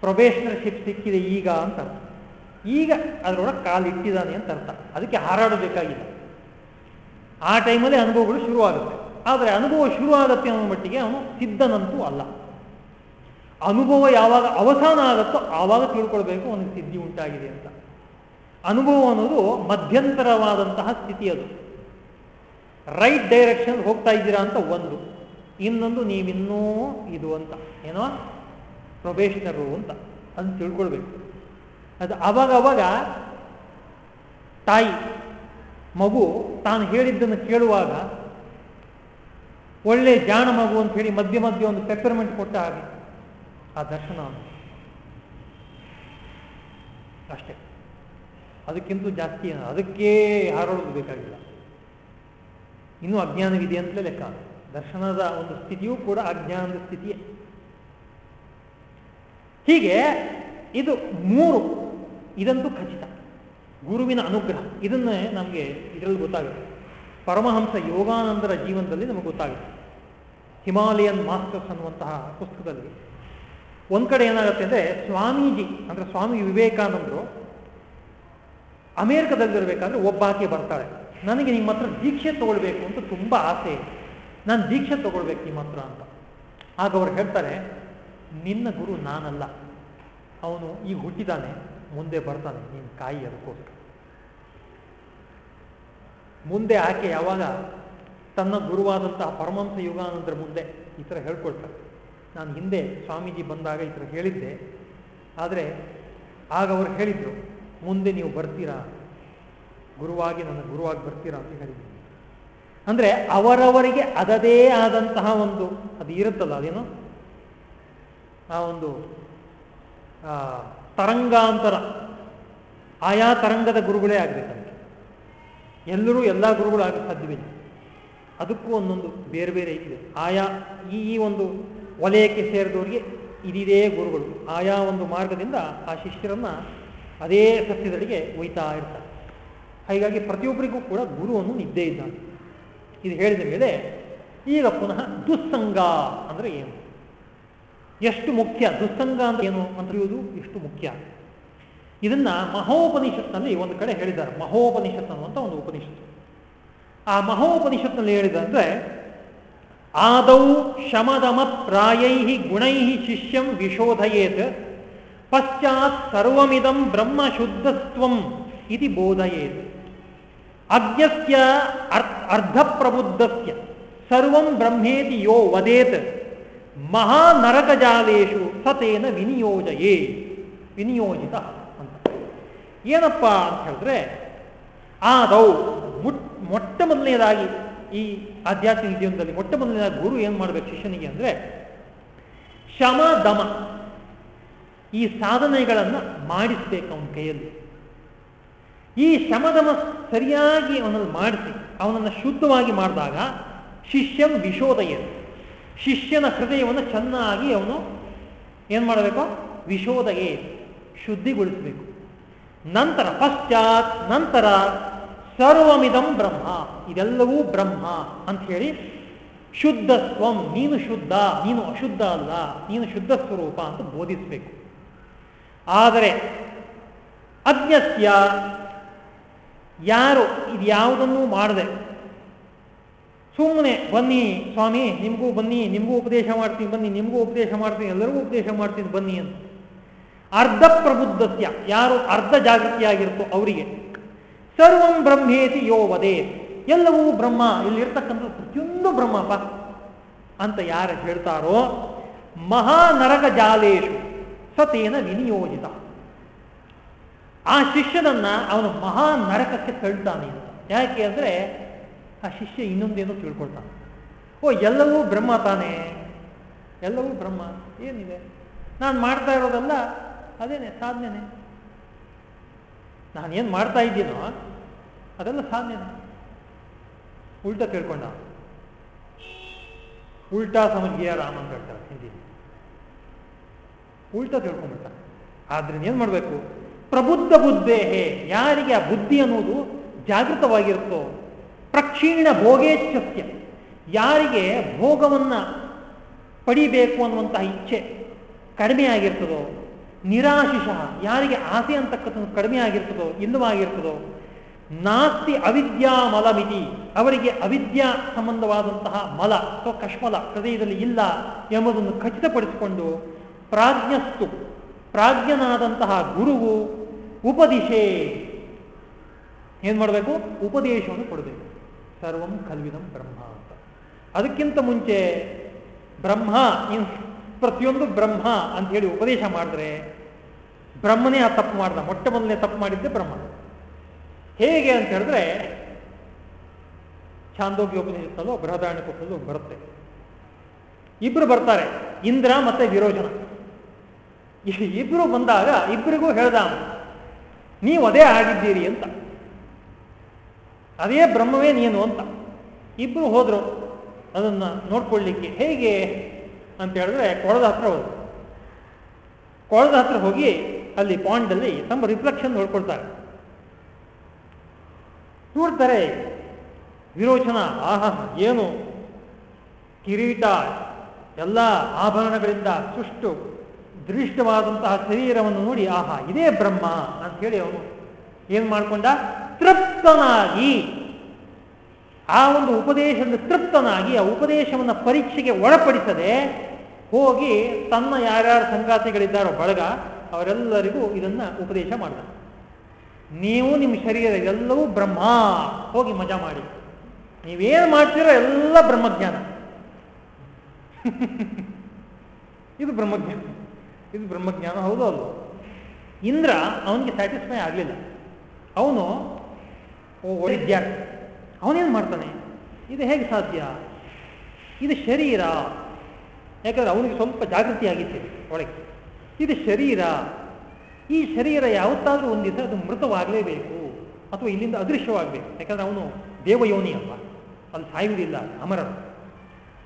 ಪ್ರೊಬೇಷನರ್ಶಿಪ್ ಸಿಕ್ಕಿದೆ ಈಗ ಅಂತ ಅರ್ಥ. ಈಗ ಅದರೊಳಗೆ ಕಾಲಿಟ್ಟಿದ್ದಾನೆ ಅಂತ ಅರ್ಥ. ಅದಕ್ಕೆ ಹಾರಾಡಬೇಕಾಗಿಲ್ಲ ಆ ಟೈಮಲ್ಲಿ ಅನುಭವಗಳು ಶುರುವಾಗುತ್ತೆ. ಆದರೆ ಅನುಭವ ಶುರುವಾಗತ್ತೆ ಅನ್ನೋ ಮಟ್ಟಿಗೆ ಅವನು ಸಿದ್ಧನಂತೂ ಅಲ್ಲ. ಅನುಭವ ಯಾವಾಗ ಅವಸಾನ ಆಗುತ್ತೋ ಆವಾಗ ತಿಳ್ಕೊಳ್ಬೇಕು ಅವನಿಗೆ ಸಿದ್ಧಿ ಉಂಟಾಗಿದೆ ಅಂತ. ಅನುಭವ ಅನ್ನೋದು ಮಧ್ಯಂತರವಾದಂತಹ ಸ್ಥಿತಿ ಅದು. ರೈಟ್ ಡೈರೆಕ್ಷನ್ ಹೋಗ್ತಾ ಇದ್ದೀರಾ ಅಂತ ಒಂದು. ಇನ್ನೊಂದು ನೀವಿನ್ನೂ ಇದು ಅಂತ. ಏನೋ ಪ್ರೊಬೇಷನರು ಅಂತ. ಅದನ್ನು ತಿಳ್ಕೊಳ್ಬೇಕು. ಅದು ಅವಾಗ ಅವಾಗ ತಾಯಿ, ಮಗು ತಾನು ಹೇಳಿದ್ದನ್ನು ಕೇಳುವಾಗ ಒಳ್ಳೆ ಜಾಣ ಮಗು ಅಂತ ಹೇಳಿ ಮಧ್ಯ ಮಧ್ಯೆ ಒಂದು ಪೆಪ್ಪರ್ಮೆಂಟ್ ಕೊಟ್ಟ ಹಾಗೆ ಆ ದರ್ಶನ ಅಷ್ಟೇ. ಅದಕ್ಕಿಂತ ಜಾಸ್ತಿ ಅದಕ್ಕೆ ಹಾರೋದು ಬೇಕಾಗಿಲ್ಲ. ಇನ್ನೂ ಅಜ್ಞಾನವಿದೆ ಅಂತಲೇ ಲೆಕ್ಕ ದರ್ಶನದ ಒಂದು ಸ್ಥಿತಿಯೂ ಕೂಡ ಅಜ್ಞಾನದ ಸ್ಥಿತಿಯೇ. ಹೀಗೆ ಇದು ಮೂರು ಇದಂತೂ ಖಚಿತ. ಗುರುವಿನ ಅನುಗ್ರಹ. ಇದನ್ನೇ ನಮಗೆ ಇದರಲ್ಲಿ ಗೊತ್ತಾಗುತ್ತೆ. ಪರಮಹಂಸ ಯೋಗಾನಂದರ ಜೀವನದಲ್ಲಿ ನಮಗೆ ಗೊತ್ತಾಗುತ್ತೆ. ಹಿಮಾಲಯನ್ ಮಾಸ್ಟರ್ಸ್ ಅನ್ನುವಂತಹ ಪುಸ್ತಕದಲ್ಲಿ ಒಂದ್ ಕಡೆ ಏನಾಗುತ್ತೆ ಅಂದರೆ ಸ್ವಾಮೀಜಿ, ಅಂದ್ರೆ ಸ್ವಾಮಿ ವಿವೇಕಾನಂದರು ಅಮೇರಿಕದಲ್ಲಿರಬೇಕಾದ್ರೆ ಒಬ್ಬ ಆಕೆ ಬರ್ತಾಳೆ. ನನಗೆ ನಿಮ್ಮ ಹತ್ರ ದೀಕ್ಷೆ ತಗೊಳ್ಬೇಕು ಅಂತ ತುಂಬ ಆಸೆ ಇದೆ. ನಾನು ದೀಕ್ಷೆ ತಗೊಳ್ಬೇಕು ನಿಮ್ಮ ಹತ್ರ ಅಂತ. ಆಗ ಅವ್ರು ಹೇಳ್ತಾರೆ, ನಿನ್ನ ಗುರು ನಾನಲ್ಲ. ಅವನು ಈಗ ಹುಟ್ಟಿದಾನೆ. ಮುಂದೆ ಬರ್ತಾನೆ, ನೀನು ಕಾಯಿ ಅದಕ್ಕೋಸ್ಕರ ಮುಂದೆ ಆಕೆ ಯಾವಾಗ ತನ್ನ ಗುರುವಾದಂತಹ ಪರಮಂಸ ಯುಗಾನಂದರ ಮುಂದೆ ಈ ಥರ ಹೇಳ್ಕೊಳ್ತಾರೆ ನಾನು ಹಿಂದೆ ಸ್ವಾಮೀಜಿ ಬಂದಾಗ ಈ ಥರ ಹೇಳಿದ್ದೆ. ಆದರೆ ಆಗ ಅವರು ಹೇಳಿದ್ರು, ಮುಂದೆ ನೀವು ಬರ್ತೀರಾ? ಗುರುವಾಗಿ ನನ್ನ ಗುರುವಾಗಿ ಬರ್ತೀರಾ ಅಂತ ಹೇಳಿದ್ರು. ಅಂದ್ರೆ ಅವರವರಿಗೆ ಅದದೇ ಆದಂತಹ ಒಂದು, ಅದು ಇರುತ್ತಲ್ಲ ಅದೇನು? ಆ ಒಂದು ತರಂಗಾಂತರ ಆಯಾ ತರಂಗದ ಗುರುಗಳೇ ಆಗಬೇಕಂತ. ಎಲ್ಲರೂ ಎಲ್ಲ ಗುರುಗಳು ಆಗ ಸಾಧ್ಯವಿಲ್ಲ. ಅದಕ್ಕೂ ಒಂದೊಂದು ಬೇರೆ ಬೇರೆ ಇದೆ. ಆಯಾ ಈ ಒಂದು ವಲಯಕ್ಕೆ ಸೇರಿದವರಿಗೆ ಇದಿದೇ ಗುರುಗಳು. ಆಯಾ ಒಂದು ಮಾರ್ಗದಿಂದ ಆ ಶಿಷ್ಯರನ್ನ ಅದೇ ಸತ್ಯದಡಿಗೆ ಒಯ್ತಾ ಇರ್ತಾರೆ. ಹಾಗಾಗಿ ಪ್ರತಿಯೊಬ್ಬರಿಗೂ ಕೂಡ ಗುರುವನ್ನು ನಿದ್ದೆ ಇದ್ದಾನೆ ಇದು ಹೇಳಿದ ಮೇಲೆ ಈಗ ಪುನಃ ದುಸ್ಸಂಗ ಅಂದರೆ ಏನು? ಎಷ್ಟು ಮುಖ್ಯ? ದುಸ್ಸಂಗ ಅಂತ ಏನು ಅಂತ ಎಷ್ಟು ಮುಖ್ಯ? ಇದನ್ನ ಮಹೋಪನಿಷತ್ನಲ್ಲಿ ಒಂದು ಕಡೆ ಹೇಳಿದ್ದಾರೆ. ಮಹೋಪನಿಷತ್ ಅನ್ನುವಂಥ ಒಂದು ಉಪನಿಷತ್ತು. ಆ ಮಹೋಪನಿಷತ್ನಲ್ಲಿ ಹೇಳಿದಂದ್ರೆ ಆದೌ ಶಮದಮ ಪ್ರಾಯೈ ಗುಣೈ ಶಿಷ್ಯಂ ವಿಶೋಧಯೇತ್ ಪಶ್ಚಾತ್ ಸರ್ವಮಿದಂ ಬ್ರಹ್ಮ ಶುದ್ಧತ್ವಂ ಇತಿ ಬೋಧಯೇತ್. ಅಜ್ಞಸ್ಯ ಅರ್ಧ ಪ್ರಬುದ್ಧಸ್ಯ ಸರ್ವಂ ಬ್ರಹ್ಮೇತಿ ಯೋ ವದೇತ್. ಮಹಾನರಕಜಾಲೇಶು ಸತೇನ ವಿನಿಯೋಜಯೇ. ವಿನಿಯೋಜಿತ ಅಂತ. ಏನಪ್ಪ ಅಂತ ಹೇಳಿದ್ರೆ, ಆದೌ ಮೊಟ್ಟ ಮೊದಲನೇದಾಗಿ ಈ ಆಧ್ಯಾತ್ಮಿಕ ಜೀವನದಲ್ಲಿ ಮೊಟ್ಟ ಮೊದಲನೇದಾಗಿ ಗುರು ಏನು ಮಾಡ್ಬೇಕು ಶಿಷ್ಯನಿಗೆ ಅಂದ್ರೆ, ಶಮ, ದಮ ಈ ಸಾಧನೆಗಳನ್ನು ಮಾಡಿಸ್ಬೇಕು ಅವನ ಕೈಯಲ್ಲಿ. ಈ ಶಮದಮ ಸರಿಯಾಗಿ ಅವನಲ್ಲಿ ಮಾಡಿಸಿ, ಅವನನ್ನು ಶುದ್ಧವಾಗಿ ಮಾಡಿದಾಗ ಶಿಷ್ಯಂ ವಿಶೋದಯ ಶಿಷ್ಯನ ಹೃದಯವನ್ನು ಚೆನ್ನಾಗಿ ಅವನು ಏನು ಮಾಡಬೇಕು? ವಿಶೋದಯೇ ಶುದ್ಧಿಗೊಳಿಸಬೇಕು. ನಂತರ ಪಶ್ಚಾತ್ ನಂತರ ಸರ್ವಮಿದಂ ಬ್ರಹ್ಮ. ಇದೆಲ್ಲವೂ ಬ್ರಹ್ಮ ಅಂತ ಹೇಳಿ ಶುದ್ಧ ಸ್ವಂ ನೀನು ಶುದ್ಧ, ನೀನು ಅಶುದ್ಧ ಅಲ್ಲ, ನೀನು ಶುದ್ಧ ಸ್ವರೂಪ ಅಂತ ಬೋಧಿಸಬೇಕು. ಆದರೆ ಅಜ್ಞಸ್ಯ ಯಾರು ಇದು ಯಾವುದನ್ನೂ ಮಾಡದೆ ಸುಮ್ಮನೆ, ಬನ್ನಿ ಸ್ವಾಮಿ, ನಿಮಗೂ ಬನ್ನಿ, ನಿಮಗೂ ಉಪದೇಶ ಮಾಡ್ತೀನಿ, ಬನ್ನಿ, ನಿಮಗೂ ಉಪದೇಶ ಮಾಡ್ತೀನಿ, ಎಲ್ಲರಿಗೂ ಉಪದೇಶ ಮಾಡ್ತೀನಿ, ಬನ್ನಿ ಅಂತ. ಅರ್ಧ ಪ್ರಬುದ್ಧತ್ಯ, ಯಾರು ಅರ್ಧ ಜಾಗೃತಿಯಾಗಿರುತ್ತೋ ಅವರಿಗೆ. ಸರ್ವಂ ಬ್ರಹ್ಮೇತಿ ಯೋ ವದೇ. ಎಲ್ಲವೂ ಬ್ರಹ್ಮ, ಇಲ್ಲಿರ್ತಕ್ಕಂಥ ಪ್ರತಿಯೊಂದು ಬ್ರಹ್ಮಪ್ಪ ಅಂತ ಯಾರು ಹೇಳ್ತಾರೋ, ಮಹಾನರಕ ಜಾಲೇಶು ಸತೇನ ವಿನಿಯೋಜಿತ. ಆ ಶಿಷ್ಯನನ್ನ ಅವನು ಮಹಾ ನರಕಕ್ಕೆ ತಳ್ತಾನೆ ಯಾಕೆ ಅಂದ್ರೆ ಆ ಶಿಷ್ಯ ಇನ್ನೊಂದೇನೋ ತಿಳ್ಕೊಳ್ತಾನೆ. ಓ, ಎಲ್ಲವೂ ಬ್ರಹ್ಮ ತಾನೇ? ಎಲ್ಲವೂ ಬ್ರಹ್ಮ, ಏನಿದೆ? ನಾನು ಮಾಡ್ತಾ ಇರೋದಲ್ಲ, ಅದೇನೆ ಸಾಧನೆ ಏನು ಮಾಡ್ತಾ ಇದ್ದೀನೋ, ಅದೆಲ್ಲ ಸಾಧನೆ ಉಲ್ಟಾ ತಿಳ್ಕೊಂಡ. ಉಲ್ಟಾ ಸಮಜ್ಗೆಯ ರಾಮ ಅಂತ ಹೇಳ್ತಾರೆ ಹಿಂದಿ ಉಲ್ಟಾ ತಿಳ್ಕೊಂಡ್ಬಿಟ್ಟ ಆದ್ರಿಂದ ಏನು ಮಾಡಬೇಕು? ಪ್ರಬುದ್ಧ ಬುದ್ಧೇ ಯಾರಿಗೆ ಆ ಬುದ್ಧಿ ಅನ್ನೋದು ಜಾಗೃತವಾಗಿರುತ್ತೋ ಪ್ರಕ್ಷೀಣ ಭೋಗೇಚ್ಛಸ್ಯ. ಯಾರಿಗೆ ಭೋಗವನ್ನು ಪಡಿಬೇಕು ಅನ್ನುವಂತಹ ಇಚ್ಛೆ ಕಡಿಮೆ ಆಗಿರ್ತದೋ ನಿರಾಶಿಷ ಯಾರಿಗೆ ಆಸೆ ಅಂತಕ್ಕಂಥದ್ದು ಕಡಿಮೆ ಆಗಿರ್ತದೋ ಇಲ್ಲವಾಗಿರ್ತದೋ, ನಾಸ್ತಿ ಅವಿದ್ಯಾ ಮಲಮಿತಿ, ಅವರಿಗೆ ಅವಿದ್ಯಾ ಸಂಬಂಧವಾದಂತಹ ಮಲ, ಅಥವಾ ಕಶ್ಮಲ ಹೃದಯದಲ್ಲಿ ಇಲ್ಲ ಎಂಬುದನ್ನು ಖಚಿತಪಡಿಸಿಕೊಂಡು ಪ್ರಾಜ್ಞಸ್ತು, ಪ್ರಾಜ್ಞನಾದಂತಹ ಗುರುವು ಉಪದಿಶೆ. ಏನ್ ಮಾಡಬೇಕು? ಉಪದೇಶವನ್ನು ಕೊಡಬೇಕು. ಸರ್ವಂ ಕಲ್ವಿದಂ ಬ್ರಹ್ಮ ಅಂತ. ಅದಕ್ಕಿಂತ ಮುಂಚೆ ಬ್ರಹ್ಮ ಪ್ರತಿಯೊಂದು ಬ್ರಹ್ಮ ಅಂತ ಹೇಳಿ ಉಪದೇಶ ಮಾಡಿದ್ರೆ ಬ್ರಹ್ಮನೇ ಆ ತಪ್ಪು ಮಾಡ್ದ. ಮೊಟ್ಟ ಮೊದಲನೇ ತಪ್ಪು ಮಾಡಿದ್ದೆ ಬ್ರಹ್ಮ. ಹೇಗೆ ಅಂತ ಹೇಳಿದ್ರೆ ಛಾಂದೋಗ್ಯ ಉಪನಿಷತ್ತಲ್ಲೋ ಬೃಹದಾರಣ್ಯಕಲ್ಲೋ ಬರುತ್ತೆ. ಇಬ್ರು ಬರ್ತಾರೆ. ಇಂದ್ರ ಮತ್ತೆ ವಿರೋಚನ. ಇಬ್ರು ಬಂದಾಗ ಇಬ್ಬರಿಗೂ ಹೇಳ್ದ, ನೀವು ಅದೇ ಆಗಿದ್ದೀರಿ ಅಂತ. ಅದೇ ಬ್ರಹ್ಮವೇ ನೀನು ಅಂತ. ಇಬ್ರು ಹೋದ್ರು ಅದನ್ನ ನೋಡ್ಕೊಳ್ಳಿಕ್ಕೆ. ಹೇಗೆ ಅಂತ ಹೇಳಿದ್ರೆ ಕೊಳದ ಹತ್ರ ಹೋದ್ರು. ಕೊಳದ ಹತ್ರ ಹೋಗಿ ಅಲ್ಲಿ ಪಾಂಡಲ್ಲಿ ತಮ್ಮ ರಿಫ್ಲೆಕ್ಷನ್ ನೋಡ್ಕೊಳ್ತಾರೆ. ನೋಡ್ತಾರೆ, ವಿರೋಚನ, ಆಹಾ, ಏನು? ಕಿರೀಟ, ಎಲ್ಲ ಆಭರಣಗಳಿಂದ ಸುಷ್ಟು ದೃಷ್ಟವಾದಂತಹ ಶರೀರವನ್ನು ನೋಡಿ, ಆಹಾ, ಇದೇ ಬ್ರಹ್ಮ ಅಂತ ಹೇಳಿ ಅವನು ಏನ್ ಮಾಡ್ಕೊಂಡ? ತೃಪ್ತನಾಗಿ, ಆ ಒಂದು ಉಪದೇಶದ ತೃಪ್ತನಾಗಿ, ಆ ಉಪದೇಶವನ್ನು ಪರೀಕ್ಷೆಗೆ ಒಳಪಡಿಸದೆ ಹೋಗಿ ತನ್ನ ಯಾರ್ಯಾರು ಸಂಗಾತಿಗಳಿದ್ದಾರೋ ಬಳಗ, ಅವರೆಲ್ಲರಿಗೂ ಇದನ್ನು ಉಪದೇಶ ಮಾಡಿದ ನೀವು ನಿಮ್ಮ ಶರೀರ ಎಲ್ಲವೂ ಬ್ರಹ್ಮ, ಹೋಗಿ ಮಜಾ ಮಾಡಿ. ನೀವೇನು ಮಾಡ್ತೀರೋ ಎಲ್ಲ ಬ್ರಹ್ಮಜ್ಞಾನ. ಇದು ಬ್ರಹ್ಮಜ್ಞಾನ. ಇದು ಬ್ರಹ್ಮಜ್ಞಾನ ಹೌದು ಅಲ್ವ ಇಂದ್ರ ಅವನಿಗೆ ಸ್ಯಾಟಿಸ್ಫೈ ಆಗಲಿಲ್ಲ. ಅವನು ವಿದ್ಯಾರ್ಥಿ ಅವನೇನು ಮಾಡ್ತಾನೆ? ಇದು ಹೇಗೆ ಸಾಧ್ಯ? ಇದು ಶರೀರ. ಯಾಕಂದ್ರೆ ಅವನಿಗೆ ಸ್ವಲ್ಪ ಜಾಗೃತಿ ಆಗಿತ್ತು ಒಳಗೆ. ಇದು ಶರೀರ. ಈ ಶರೀರ ಯಾವತ್ತಾದರೂ ಒಂದು ಅದು ಮೃತವಾಗಲೇಬೇಕು, ಅಥವಾ ಇಲ್ಲಿಂದ ಅದೃಶ್ಯವಾಗಬೇಕು. ಯಾಕಂದ್ರೆ ಅವನು ದೇವಯೋನಿ ಅಲ್ವಾ? ಅಲ್ಲಿ ಸಾಯುವುದಿಲ್ಲ ಅಮರರು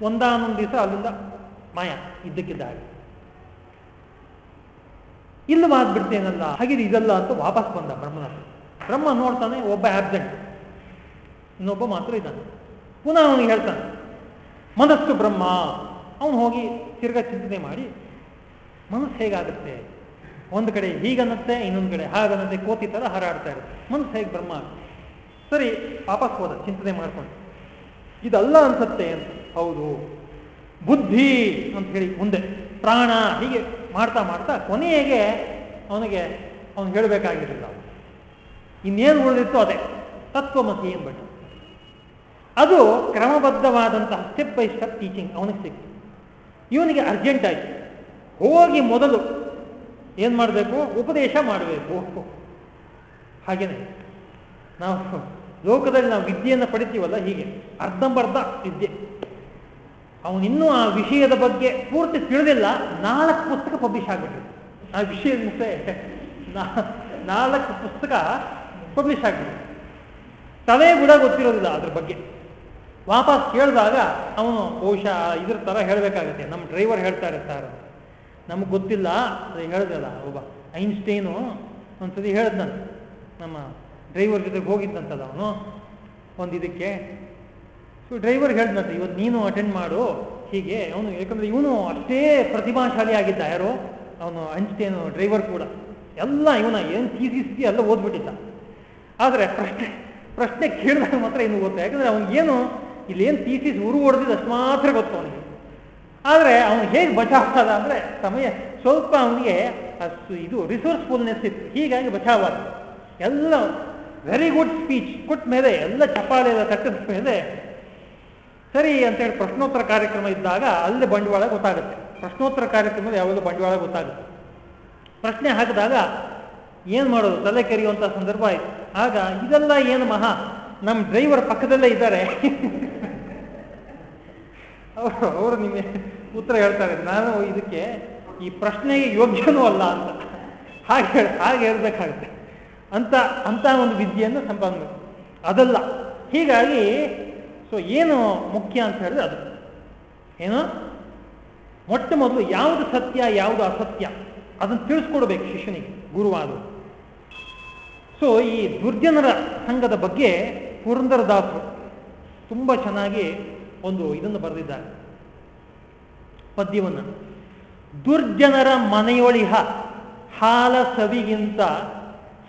ಒಂದಾನೊಂದು ದಿವಸ ಅಲ್ಲಿಂದ ಮಾಯ ಇದ್ದಕ್ಕಿದ್ದ ಹಾಗೆ ಇಲ್ಲವಾಗ್ಬಿಡ್ತೇನಲ್ಲ ಹಾಗೆ ಇದಲ್ಲ ಅಂತ ವಾಪಸ್ ಬಂದ ಬ್ರಹ್ಮನ ಬ್ರಹ್ಮ ನೋಡ್ತಾನೆ, ಒಬ್ಬ ಆಬ್ಸೆಂಟ್ ಇನ್ನೊಬ್ಬ ಮಾತ್ರ ಇದ್ದಾನೆ. ಪುನಃ ಅವನಿಗೆ ಹೇಳ್ತಾನೆ, ಮನಸ್ಸು ಬ್ರಹ್ಮ. ಅವನು ಹೋಗಿ ತಿರ್ಗಾ ಚಿಂತನೆ ಮಾಡಿ, ಮನಸ್ಸು ಹೇಗಾಗುತ್ತೆ? ಒಂದು ಕಡೆ ಹೀಗನ್ನತ್ತೆ, ಇನ್ನೊಂದು ಕಡೆ ಹಾಗನ್ನತ್ತೆ, ಕೋತಿ ತರ ಹಾರಾಡ್ತಾ ಇರುತ್ತೆ. ಮನಸ್ಸು ಹೇಗೆ ಬ್ರಹ್ಮ? ಸರಿ ಪಾಪಕ್ಕೆ ಹೋದ, ಚಿಂತನೆ ಮಾಡ್ಕೊಂಡು. ಇದಲ್ಲ ಅನ್ಸತ್ತೆ ಅಂತ. ಹೌದು. ಬುದ್ಧಿ ಅಂತ ಹೇಳಿ ಮುಂದೆ, ಪ್ರಾಣ ಹೀಗೆ ಮಾಡ್ತಾ ಮಾಡ್ತಾ ಕೊನೆಗೆ ಅವನಿಗೆ ಅವನು ಹೇಳಬೇಕಾಗಿರಲಿಲ್ಲ. ಇನ್ನೇನು ಉಳಿದಿತ್ತು ಅದೇ. ತತ್ವಮಸಿ ಎಂಬಟ್ಟು ಅದು ಕ್ರಮಬದ್ಧವಾದಂತಹ ಸ್ಟೆಪ್ ಬೈ ಸ್ಟೆಪ್ ಟೀಚಿಂಗ್ ಅವನಿಗೆ ಸಿಕ್ತು. ಇವನಿಗೆ ಅರ್ಜೆಂಟ್ ಆಯಿತು. ಹೋಗಿ ಮೊದಲು ಏನು ಮಾಡಬೇಕು? ಉಪದೇಶ ಮಾಡಬೇಕು. ಹಾಗೇನೆ. ನಾವು ಲೋಕದಲ್ಲಿ ನಾವು ವಿದ್ಯೆಯನ್ನು ಪಡಿತೀವಲ್ಲ ಹೀಗೆ. ಅರ್ಧಂಬರ್ಧ ವಿದ್ಯೆ. ಅವನಿನ್ನೂ ಆ ವಿಷಯದ ಬಗ್ಗೆ ಪೂರ್ತಿ ತಿಳಿದಿಲ್ಲ. ನಾಲ್ಕು ಪುಸ್ತಕ ಪಬ್ಲಿಷ್ ಆಗ್ಬಿಟ್ಟಿದೆ. ಆ ವಿಷಯದ ನಾಲ್ಕು ಪುಸ್ತಕ ಪಬ್ಲಿಷ್ ಆಗ್ಬಿಡುತ್ತೆ ತಲೆ ಕೂಡ ಗೊತ್ತಿರೋದಿಲ್ಲ ಅದ್ರ ಬಗ್ಗೆ. ವಾಪಸ್ ಕೇಳಿದಾಗ ಅವನು ಬಹುಶಃ ಇದ್ರ ಥರ ಹೇಳಬೇಕಾಗತ್ತೆ. ನಮ್ಮ ಡ್ರೈವರ್ ಹೇಳ್ತಾ ಇರ್ತಾರೆ ನಮಗೆ ಗೊತ್ತಿಲ್ಲ. ಅದು ಹೇಳ್ದಲ್ಲ ಒಬ್ಬ ಐನ್ಸ್ಟೈನು ಒಂದ್ಸತಿ ಹೇಳ್ದಂತ ನಮ್ಮ ಡ್ರೈವರ್ ಜೊತೆಗೆ ಹೋಗಿದ್ದಂತಲ್ಲ ಅವನು. ಒಂದು ಇದಕ್ಕೆ, ಸೊ, ಡ್ರೈವರ್ ಹೇಳ್ದಂತೆ ಇವತ್ತು ನೀನು ಅಟೆಂಡ್ ಮಾಡು. ಹೀಗೆ ಅವನು, ಯಾಕಂದ್ರೆ ಇವನು ಅಷ್ಟೇ ಪ್ರತಿಭಾಶಾಲಿ ಆಗಿದ್ದ, ಯಾರು. ಅವನು ಐನ್ಸ್ಟೈನು ಡ್ರೈವರ್ ಕೂಡ. ಎಲ್ಲ ಇವನ ಏನು ಸಿ ಎಲ್ಲ ಓದ್ಬಿಟ್ಟಿದ್ದ. ಆದರೆ ಪ್ರಶ್ನೆ ಪ್ರಶ್ನೆ ಕೇಳಿದಾಗ ಮಾತ್ರ ಇನ್ನು ಗೊತ್ತು. ಯಾಕಂದರೆ ಅವನಿಗೇನು ಇಲ್ಲೇನು ತೀಸಿಸ್ ಉರು ಹೊಡೆದಿದ್ದು ಅಷ್ಟು ಮಾತ್ರ ಗೊತ್ತು ಅವನಿಗೆ. ಆದರೆ ಅವನು ಹೇಗೆ ಬಚಾವಾದ ಅಂದರೆ ಸಮಯ ಸ್ವಲ್ಪ ಅವನಿಗೆ ಅಷ್ಟು ಇದು ರಿಸೋರ್ಸ್ಫುಲ್ನೆಸ್ ಇತ್ತು. ಹೀಗಾಗಿ ಬಚಾವಾದ. ಎಲ್ಲ ವೆರಿ ಗುಡ್ ಸ್ಪೀಚ್ ಕೊಟ್ಟ ಮೇಲೆ, ಎಲ್ಲ ಚಪಾಲೆ ಎಲ್ಲ ತಟ್ಟದ ಮೇಲೆ ಸರಿ ಅಂತೇಳಿ ಪ್ರಶ್ನೋತ್ತರ ಕಾರ್ಯಕ್ರಮ ಇದ್ದಾಗ ಅಲ್ಲಿ ಬಂಡವಾಳ ಗೊತ್ತಾಗುತ್ತೆ. ಪ್ರಶ್ನೋತ್ತರ ಕಾರ್ಯಕ್ರಮದಲ್ಲಿ ಯಾವಾಗಲೂ ಬಂಡವಾಳ ಗೊತ್ತಾಗುತ್ತೆ. ಪ್ರಶ್ನೆ ಹಾಕಿದಾಗ ಏನು ಮಾಡೋದು? ತಲೆ ಕೆರೆಯುವಂಥ ಸಂದರ್ಭ ಆಯ್ತು. ಆಗ ಇದೆಲ್ಲ ಏನು ಮಹಾ? ನಮ್ಮ ಡ್ರೈವರ್ ಪಕ್ಕದಲ್ಲೇ ಇದ್ದಾರೆ. ಅವರು ಅವರು ನಿಮಗೆ ಉತ್ತರ ಹೇಳ್ತಾರೆ. ನಾನು ಇದಕ್ಕೆ ಈ ಪ್ರಶ್ನೆಗೆ ಯೋಗ್ಯನೂ ಅಲ್ಲ ಅಂತ. ಹಾಗೆ ಹಾಗೆ ಹೇಳ್ಬೇಕಾಗುತ್ತೆ. ಅಂತ ಅಂತ ಒಂದು ವಿದ್ಯೆಯನ್ನು ಸಂಪಾದನೆ ಅದಲ್ಲ. ಹೀಗಾಗಿ ಸೊ ಏನು ಮುಖ್ಯ ಅಂತ ಹೇಳಿದ್ರೆ ಅದು. ಏನು? ಮೊಟ್ಟ ಮೊದಲು ಯಾವುದು ಸತ್ಯ, ಯಾವುದು ಅಸತ್ಯ? ಅದನ್ನು ತಿಳಿಸ್ಕೊಡ್ಬೇಕು ಶಿಷ್ಯನಿಗೆ ಗುರುವಾದರು ಸೊ, ಈ ದುರ್ಜನರ ಸಂಘದ ಬಗ್ಗೆ ಪುರಂದರದಾಸರು ತುಂಬ ಚೆನ್ನಾಗಿ ಒಂದು ಇದನ್ನು ಬರೆದಿದ್ದಾರೆ. ಪದ್ಯವನ್ನು. ದುರ್ಜನರ ಮನೆಯೊಳಿಹ, ಹಾಲ ಸವಿಗಿಂತ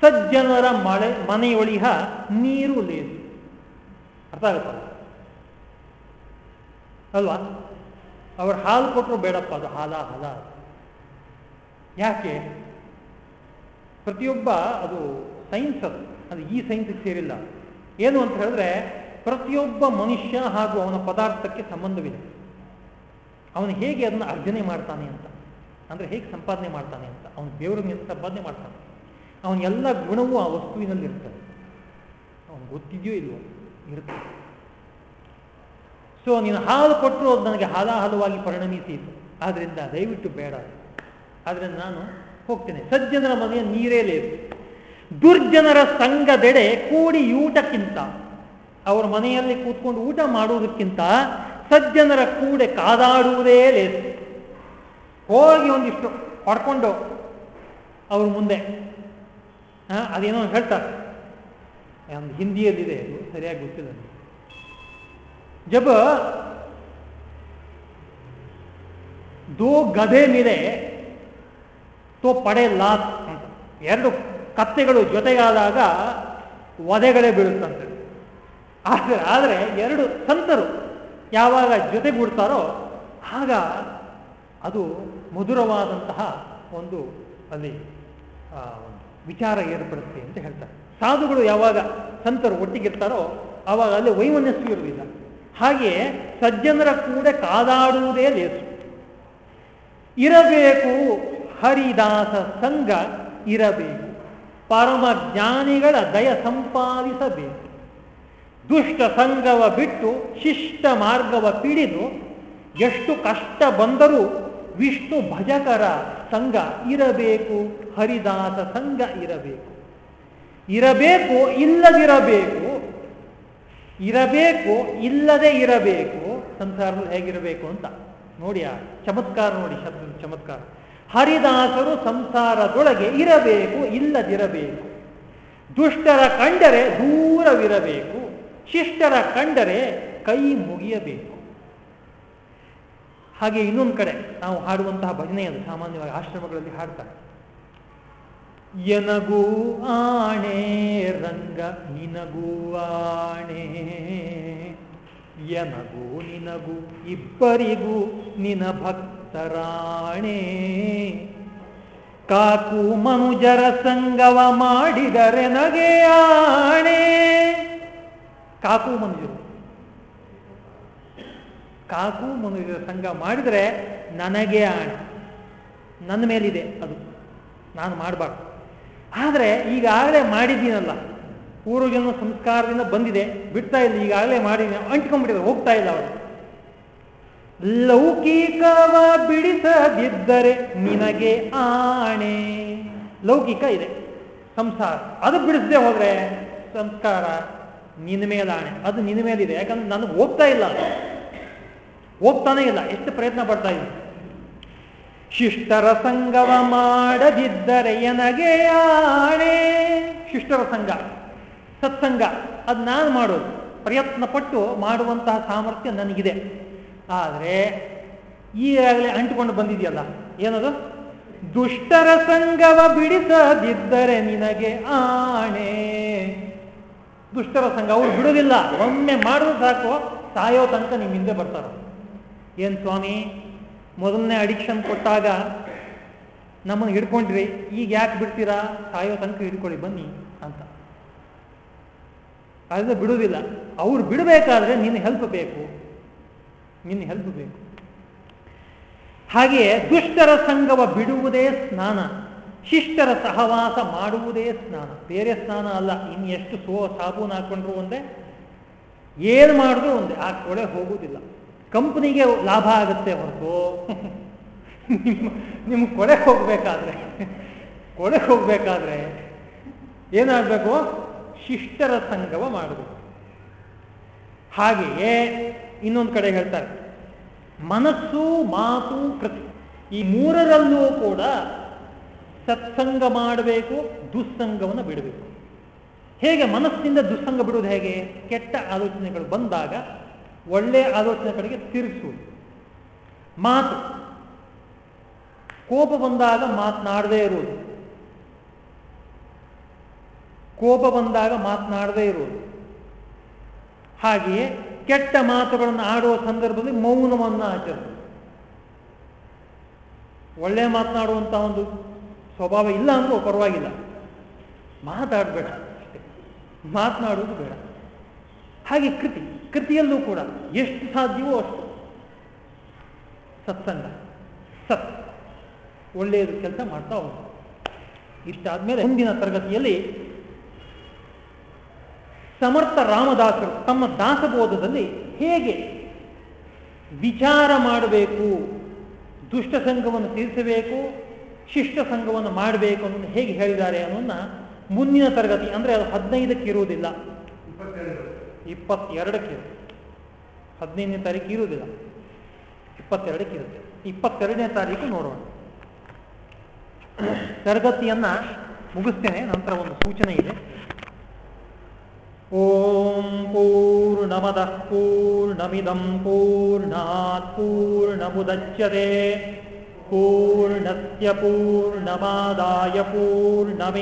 ಸಜ್ಜನರ ಮಳೆ, ಮನೆಯೊಳಿಹ ನೀರು ಲೇಸು. ಅರ್ಥ ಆಗುತ್ತ? ಅಲ್ವಾ? ಅವ್ರು ಹಾಲು ಕೊಟ್ಟರು ಬೇಡಪ್ಪ, ಅದು ಹಾಲ ಹಾಲ ಯಾಕೆ? ಪ್ರತಿಯೊಬ್ಬ ಅದು ಸೈನ್ಸ್ ಅದು. ಅದು ಈ ಸೈನ್ಸ್ಗೆ ಸೇರಿಲ್ಲ. ಏನು ಅಂತ ಹೇಳಿದ್ರೆ, ಪ್ರತಿಯೊಬ್ಬ ಮನುಷ್ಯ ಹಾಗೂ ಅವನ ಪದಾರ್ಥಕ್ಕೆ ಸಂಬಂಧವಿದೆ. ಅವನು ಹೇಗೆ ಅದನ್ನು ಅರ್ಜನೆ ಮಾಡ್ತಾನೆ ಅಂತ. ಅಂದರೆ ಹೇಗೆ ಸಂಪಾದನೆ ಮಾಡ್ತಾನೆ ಅಂತ. ಅವನು ದೇವರ ಸಂಪಾದನೆ ಮಾಡ್ತಾನೆ? ಅವನ ಎಲ್ಲ ಗುಣವೂ ಆ ವಸ್ತುವಿನಲ್ಲಿ ಇರ್ತದೆ ಅವನು ಗೊತ್ತಿದೆಯೋ ಇಲ್ವೋ? ಇರುತ್ತೆ. ಸೊ ನೀನು ಹಾಲು ಕೊಟ್ಟರು ಅದು ನನಗೆ ಹಾಲಾಹಲವಾಗಿ ಪರಿಣಮಿಸಿತು ಆದ್ರಿಂದ ದಯವಿಟ್ಟು ಬೇಡ. ಆದ್ರಿಂದ ನಾನು ಹೋಗ್ತೇನೆ. ಸಜ್ಜನರ ಮನೆಯ ನೀರೇ ಲೇಸು ದುರ್ಜನರ ಸಂಘದೆಡೆ ಕೂಡಿ ಊಟಕ್ಕಿಂತ, ಅವರ ಮನೆಯಲ್ಲಿ ಕೂತ್ಕೊಂಡು ಊಟ ಮಾಡುವುದಕ್ಕಿಂತ ಸಜ್ಜನರ ಕೂಡೆ ಕಾದಾಡುವುದೇ ಲೇಸು. ಹೋಗಿ ಒಂದಿಷ್ಟು ಪಡ್ಕೊಂಡು ಅವ್ರ ಮುಂದೆ. ಅದೇನೋ ಹೇಳ್ತಾರೆ. ಒಂದು ಹಿಂದಿಯಲ್ಲಿದೆ, ಅದು ಸರಿಯಾಗಿ ಗೊತ್ತಿಲ್ಲ ಜಬ ದೋ ಗದೆ ಮೇಲೆ ತೋ ಪಡೆ ಲಾಸ್ ಅಂತ. ಎರಡು ಕತ್ತೆಗಳು ಜೊತೆಯಾದಾಗ ವಧೆಗಳೇ ಬೀಳುತ್ತಂತೆ. ಆದರೆ ಆದರೆ ಎರಡು ಸಂತರು ಯಾವಾಗ ಜೊತೆಗೂಡ್ತಾರೋ ಆಗ ಅದು ಮಧುರವಾದಂತಹ ಒಂದು ಅಲ್ಲಿ ವಿಚಾರ ಏರ್ಪಡುತ್ತೆ ಅಂತ ಹೇಳ್ತಾರೆ. ಸಾಧುಗಳು ಯಾವಾಗ ಸಂತರು ಒಟ್ಟಿಗಿರ್ತಾರೋ, ಆವಾಗ ಅಲ್ಲಿ ವೈಮನಸ್ಸು ಇರುವುದಿಲ್ಲ ಹಾಗೆ ಸಜ್ಜನರ ಕೂಡ ಕಾದಾಡುವುದೇ ಲೇಸು. ಇರಬೇಕು ಹರಿದಾಸ ಸಂಘ, ಇರಬೇಕು ಪರಮ ಜ್ಞಾನಿಗಳ ದಯ ಸಂಪಾದಿಸಬೇಕು. ದುಷ್ಟ ಸಂಘವ ಬಿಟ್ಟು ಶಿಷ್ಟ ಮಾರ್ಗವ ಪಿಡಿದು ಎಷ್ಟು ಕಷ್ಟ ಬಂದರೂ ವಿಷ್ಣು ಭಜಕರ ಸಂಘ ಇರಬೇಕು, ಹರಿದಾಸ ಸಂಘ ಇರಬೇಕು. ಇರಬೇಕು, ಇಲ್ಲದಿರಬೇಕು, ಇರಬೇಕು, ಇಲ್ಲದೆ ಇರಬೇಕು, ಸಂಸಾರದಲ್ಲಿ ಹೇಗಿರಬೇಕು ಅಂತ. ನೋಡಿ ಆ ಚಮತ್ಕಾರ ನೋಡಿ ಶಬ್ದ, ಚಮತ್ಕಾರ. ಹರಿದಾಸರು ಸಂಸಾರದೊಳಗೆ ಇರಬೇಕು, ಇಲ್ಲದಿರಬೇಕು. ದುಷ್ಟರ ಕಂಡರೆ ದೂರವಿರಬೇಕು, ಶಿಷ್ಟರ ಕಂಡರೆ ಕೈ ಮುಗಿಯಬೇಕು. ಹಾಗೆ ಇನ್ನೊಂದು ಕಡೆ ನಾವು ಹಾಡುವಂತಹ ಭಜನೆ ಸಾಮಾನ್ಯವಾಗಿ ಆಶ್ರಮಗಳಲ್ಲಿ ಹಾಡ್ತಾರೆ. ಎನಗೂ ಆಣೆ ರಂಗ, ನಿನಗೂ ಆಣೆ ಎನಗೂ ನಿನಗೂ ಇಬ್ಬರಿಗೂ ನಿನ ಭಕ್ತರಾಣೆ. ಕಾಕು ಮನುಜರ ಸಂಗವ ಮಾಡಿದರೆ ನಗೆ ಆಣೆ. ಕಾಕು ಮನುಜರು. ಕಾಕು ಮನುಜರ ಸಂಘ ಮಾಡಿದರೆ ನನಗೆ ಆಣೆ. ನನ್ನ ಮೇಲಿದೆ ಅದು. ನಾನು ಮಾಡಬಾರ್ದು. ಆದರೆ ಈಗಾಗಲೇ ಮಾಡಿದ್ದೀನಲ್ಲ. ಪೂರ್ವಜನ್ಮ ಸಂಸ್ಕಾರದಿಂದ ಬಂದಿದೆ, ಬಿಡ್ತಾ ಇಲ್ಲ, ಈಗಾಗಲೇ ಮಾಡಿ ಅಂಟ್ಕೊಂಡ್ಬಿಟ್ಟಿದ್ದಾರೆ ಹೋಗ್ತಾ ಇಲ್ಲ ಅವರು. ಲೌಕಿಕವ ಬಿಡಿಸದಿದ್ದರೆ ನಿನಗೆ ಆಣೆ. ಲೌಕಿಕ ಇದೆ, ಸಂಸಾರ. ಅದು ಬಿಡಿಸದೆ ಹೋದ್ರೆ ಸಂಸ್ಕಾರ ನಿನ್ನ ಮೇಲಾಣೆ ಅದು ನಿನ್ನ ಮೇಲಿದೆ ಯಾಕಂದ್ರೆ ನನಗೆ ಹೋಗ್ತಾ ಇಲ್ಲ. ಅದು ಹೋಗ್ತಾನೆ ಇಲ್ಲ. ಎಷ್ಟು ಪ್ರಯತ್ನ ಪಡ್ತಾ ಇದ್ದೀನಿ. ಶಿಷ್ಟರ ಸಂಗವ ಮಾಡದಿದ್ದರೆ ಎನಗೆ ಆಣೆ? ಶಿಷ್ಟರ ಸಂಘ. ಸತ್ಸಂಗ. ಅದು ನಾನು ಮಾಡೋದು. ಪ್ರಯತ್ನ ಪಟ್ಟು ಮಾಡುವಂತಹ ಸಾಮರ್ಥ್ಯ ನನಗಿದೆ. ಆದರೆ ಈಗಾಗಲೇ ಅಂಟುಕೊಂಡು ಬಂದಿದೆಯಲ್ಲ, ಏನದು? ದುಷ್ಟರ ಸಂಗವ ಬಿಡಿಸದಿದ್ದರೆ ನಿನಗೆ ಆಣೆ. ದುಷ್ಟರ ಸಂಘ ಅವ್ರು ಬಿಡೋದಿಲ್ಲ. ಒಮ್ಮೆ ಮಾಡಿದ್ರೆ ಸಾಕು, ಸಾಯೋ ತನಕ ನಿಮ್ಮ ಹಿಂದೆ ಬರ್ತಾರ. ಏನು ಸ್ವಾಮಿ, ಮೊದಲನೇ ಅಡಿಕ್ಷನ್ ಕೊಟ್ಟಾಗ ನಮ್ಮನ್ನು ಹಿಡ್ಕೊಂಡ್ರಿ. ಈಗ ಯಾಕೆ ಬಿಡ್ತೀರಾ? ಸಾಯೋ ತನಕ ಹಿಡ್ಕೊಳ್ಳಿ, ಬನ್ನಿ. ಅಂತ ಅದು ಬಿಡುವುದಿಲ್ಲ. ಅವ್ರು ಬಿಡಬೇಕಾದ್ರೆ ನಿನ್ನ ಹೆಲ್ಪ್ ಬೇಕು. ನಿನ್ನ ಹೆಲ್ಪ್ ಬೇಕು. ಹಾಗೆಯೇ ದುಷ್ಟರ ಸಂಗವ ಬಿಡುವುದೇ ಸ್ನಾನ. ಶಿಷ್ಟರ ಸಹವಾಸ ಮಾಡುವುದೇ ಸ್ನಾನ. ಬೇರೆ ಸ್ನಾನ ಅಲ್ಲ. ಇನ್ನು ಎಷ್ಟು ಸೋ ಸಾಬೂನು ಹಾಕೊಂಡ್ರು ಒಂದೇ? ಏನು ಮಾಡಿದ್ರು ಒಂದೇ? ಆ ಕೊಳೆ ಹೋಗುವುದಿಲ್ಲ ಕಂಪ್ನಿಗೆ ಲಾಭ ಆಗುತ್ತೆ ಹೊರತು. ನಿಮ್ಮ ನಿಮ್ಮ ಕೊಳೆ ಹೋಗ್ಬೇಕಾದ್ರೆ. ಕೊಳೆ ಹೋಗಬೇಕಾದ್ರೆ ಏನಾಗಬೇಕು? ಶಿಷ್ಟರ ಸಂಗವ ಮಾಡಬೇಕು ಹಾಗೆಯೇ ಇನ್ನೊಂದು ಕಡೆ ಹೇಳ್ತಾರೆ, ಮನಸ್ಸು ಮಾತು ಕೃತಿ. ಈ ಮೂರರಲ್ಲೂ ಕೂಡ ಸತ್ಸಂಗ ಮಾಡಬೇಕು, ದುಸ್ಸಂಗವನ್ನು ಬಿಡಬೇಕು. ಹೇಗೆ ಮನಸ್ಸಿಂದ ದುಸ್ಸಂಗ ಬಿಡುವುದು ಹೇಗೆ? ಕೆಟ್ಟ ಆಲೋಚನೆಗಳು ಬಂದಾಗ ಒಳ್ಳೆಯ ಆಲೋಚನೆ ಕಡೆಗೆ ತಿರುಗಿಸುವುದು. ಮಾತು. ಕೋಪ ಬಂದಾಗ ಮಾತನಾಡದೇ ಇರುವುದು. ಕೋಪ ಬಂದಾಗ ಮಾತನಾಡದೇ ಇರುವುದು. ಹಾಗೆಯೇ ಕೆಟ್ಟ ಮಾತುಗಳನ್ನು ಆಡುವ ಸಂದರ್ಭದಲ್ಲಿ ಮೌನವನ್ನು ಆಚರಿಸುವುದು. ಒಳ್ಳೆ ಮಾತನಾಡುವಂಥ ಒಂದು ಸ್ವಭಾವ ಇಲ್ಲ ಅಂದ್ರೂ ಪರವಾಗಿಲ್ಲ. ಮಾತಾಡಬೇಡ ಅಷ್ಟೇ. ಮಾತನಾಡುವುದು ಬೇಡ. ಹಾಗೆ ಕೃತಿ, ಕೃತಿಯಲ್ಲೂ ಕೂಡ ಎಷ್ಟು ಸಾಧ್ಯವೋ ಅಷ್ಟು. ಸತ್ಸಂಗ, ಸತ್. ಒಳ್ಳೆಯದು ಕೆಲಸ ಮಾಡ್ತಾ ಹೋಗ್ತದೆ ಇಷ್ಟಾದ್ಮೇಲೆ ಮುಂದಿನ ತರಗತಿಯಲ್ಲಿ ಸಮರ್ಥ ರಾಮದಾಸರು ತಮ್ಮ ದಾಸಬೋಧದಲ್ಲಿ ಹೇಗೆ ವಿಚಾರ ಮಾಡಬೇಕು ದುಷ್ಟ ಸಂಘವನ್ನು ತೀರಿಸಬೇಕು ಶಿಷ್ಟ ಸಂಘವನ್ನು ಮಾಡಬೇಕು ಅನ್ನೋದು ಹೇಗೆ ಹೇಳಿದ್ದಾರೆ ಅನ್ನೋದನ್ನ ಮುಂದಿನ ತರಗತಿ ಅಂದ್ರೆ ಅದು ಹದಿನೈದಕ್ಕೆ ಇರುವುದಿಲ್ಲ. ಇಪ್ಪತ್ತೆರಡಕ್ಕೆ ಹದಿನೈದನೇ ತಾರೀಕು ಇರುವುದಿಲ್ಲ. ಇಪ್ಪತ್ತೆರಡಕ್ಕೆ ಇರುತ್ತೆ. ಇಪ್ಪತ್ತೆರಡನೇ ತಾರೀಕು ನೋಡೋಣ. ತರಗತಿಯನ್ನ ಮುಗಿಸ್ತೇನೆ ನಂತರ ಒಂದು ಸೂಚನೆ ಇದೆ. ಓಂ ಪೂರ್ಣಮದಃ ಪೂರ್ಣಮಿದಂ ಪೂರ್ಣಾತ್ ಪೂರ್ಣಮುದಚ್ಯತೆ पूर्णस्य पूर्णमादाय पूर्णमेवावशिष्यते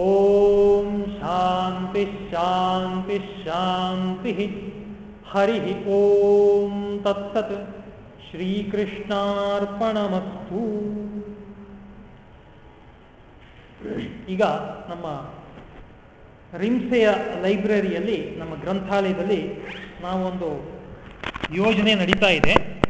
ॐ शान्तिः शान्तिः शान्तिः हरिः ॐ तत्सत् ಶ್ರೀಕೃಷ್ಣಾರ್ಪಣಮಸ್ತು ಈಗ ನಮ್ಮ ರಿಮ್ಸೆಯ ಲೈಬ್ರರಿಯಲ್ಲಿ ನಮ್ಮ ಗ್ರಂಥಾಲಯದಲ್ಲಿ ನಾವೊಂದು ಯೋಜನೆ ನಡೀತಾ ಇದೆ.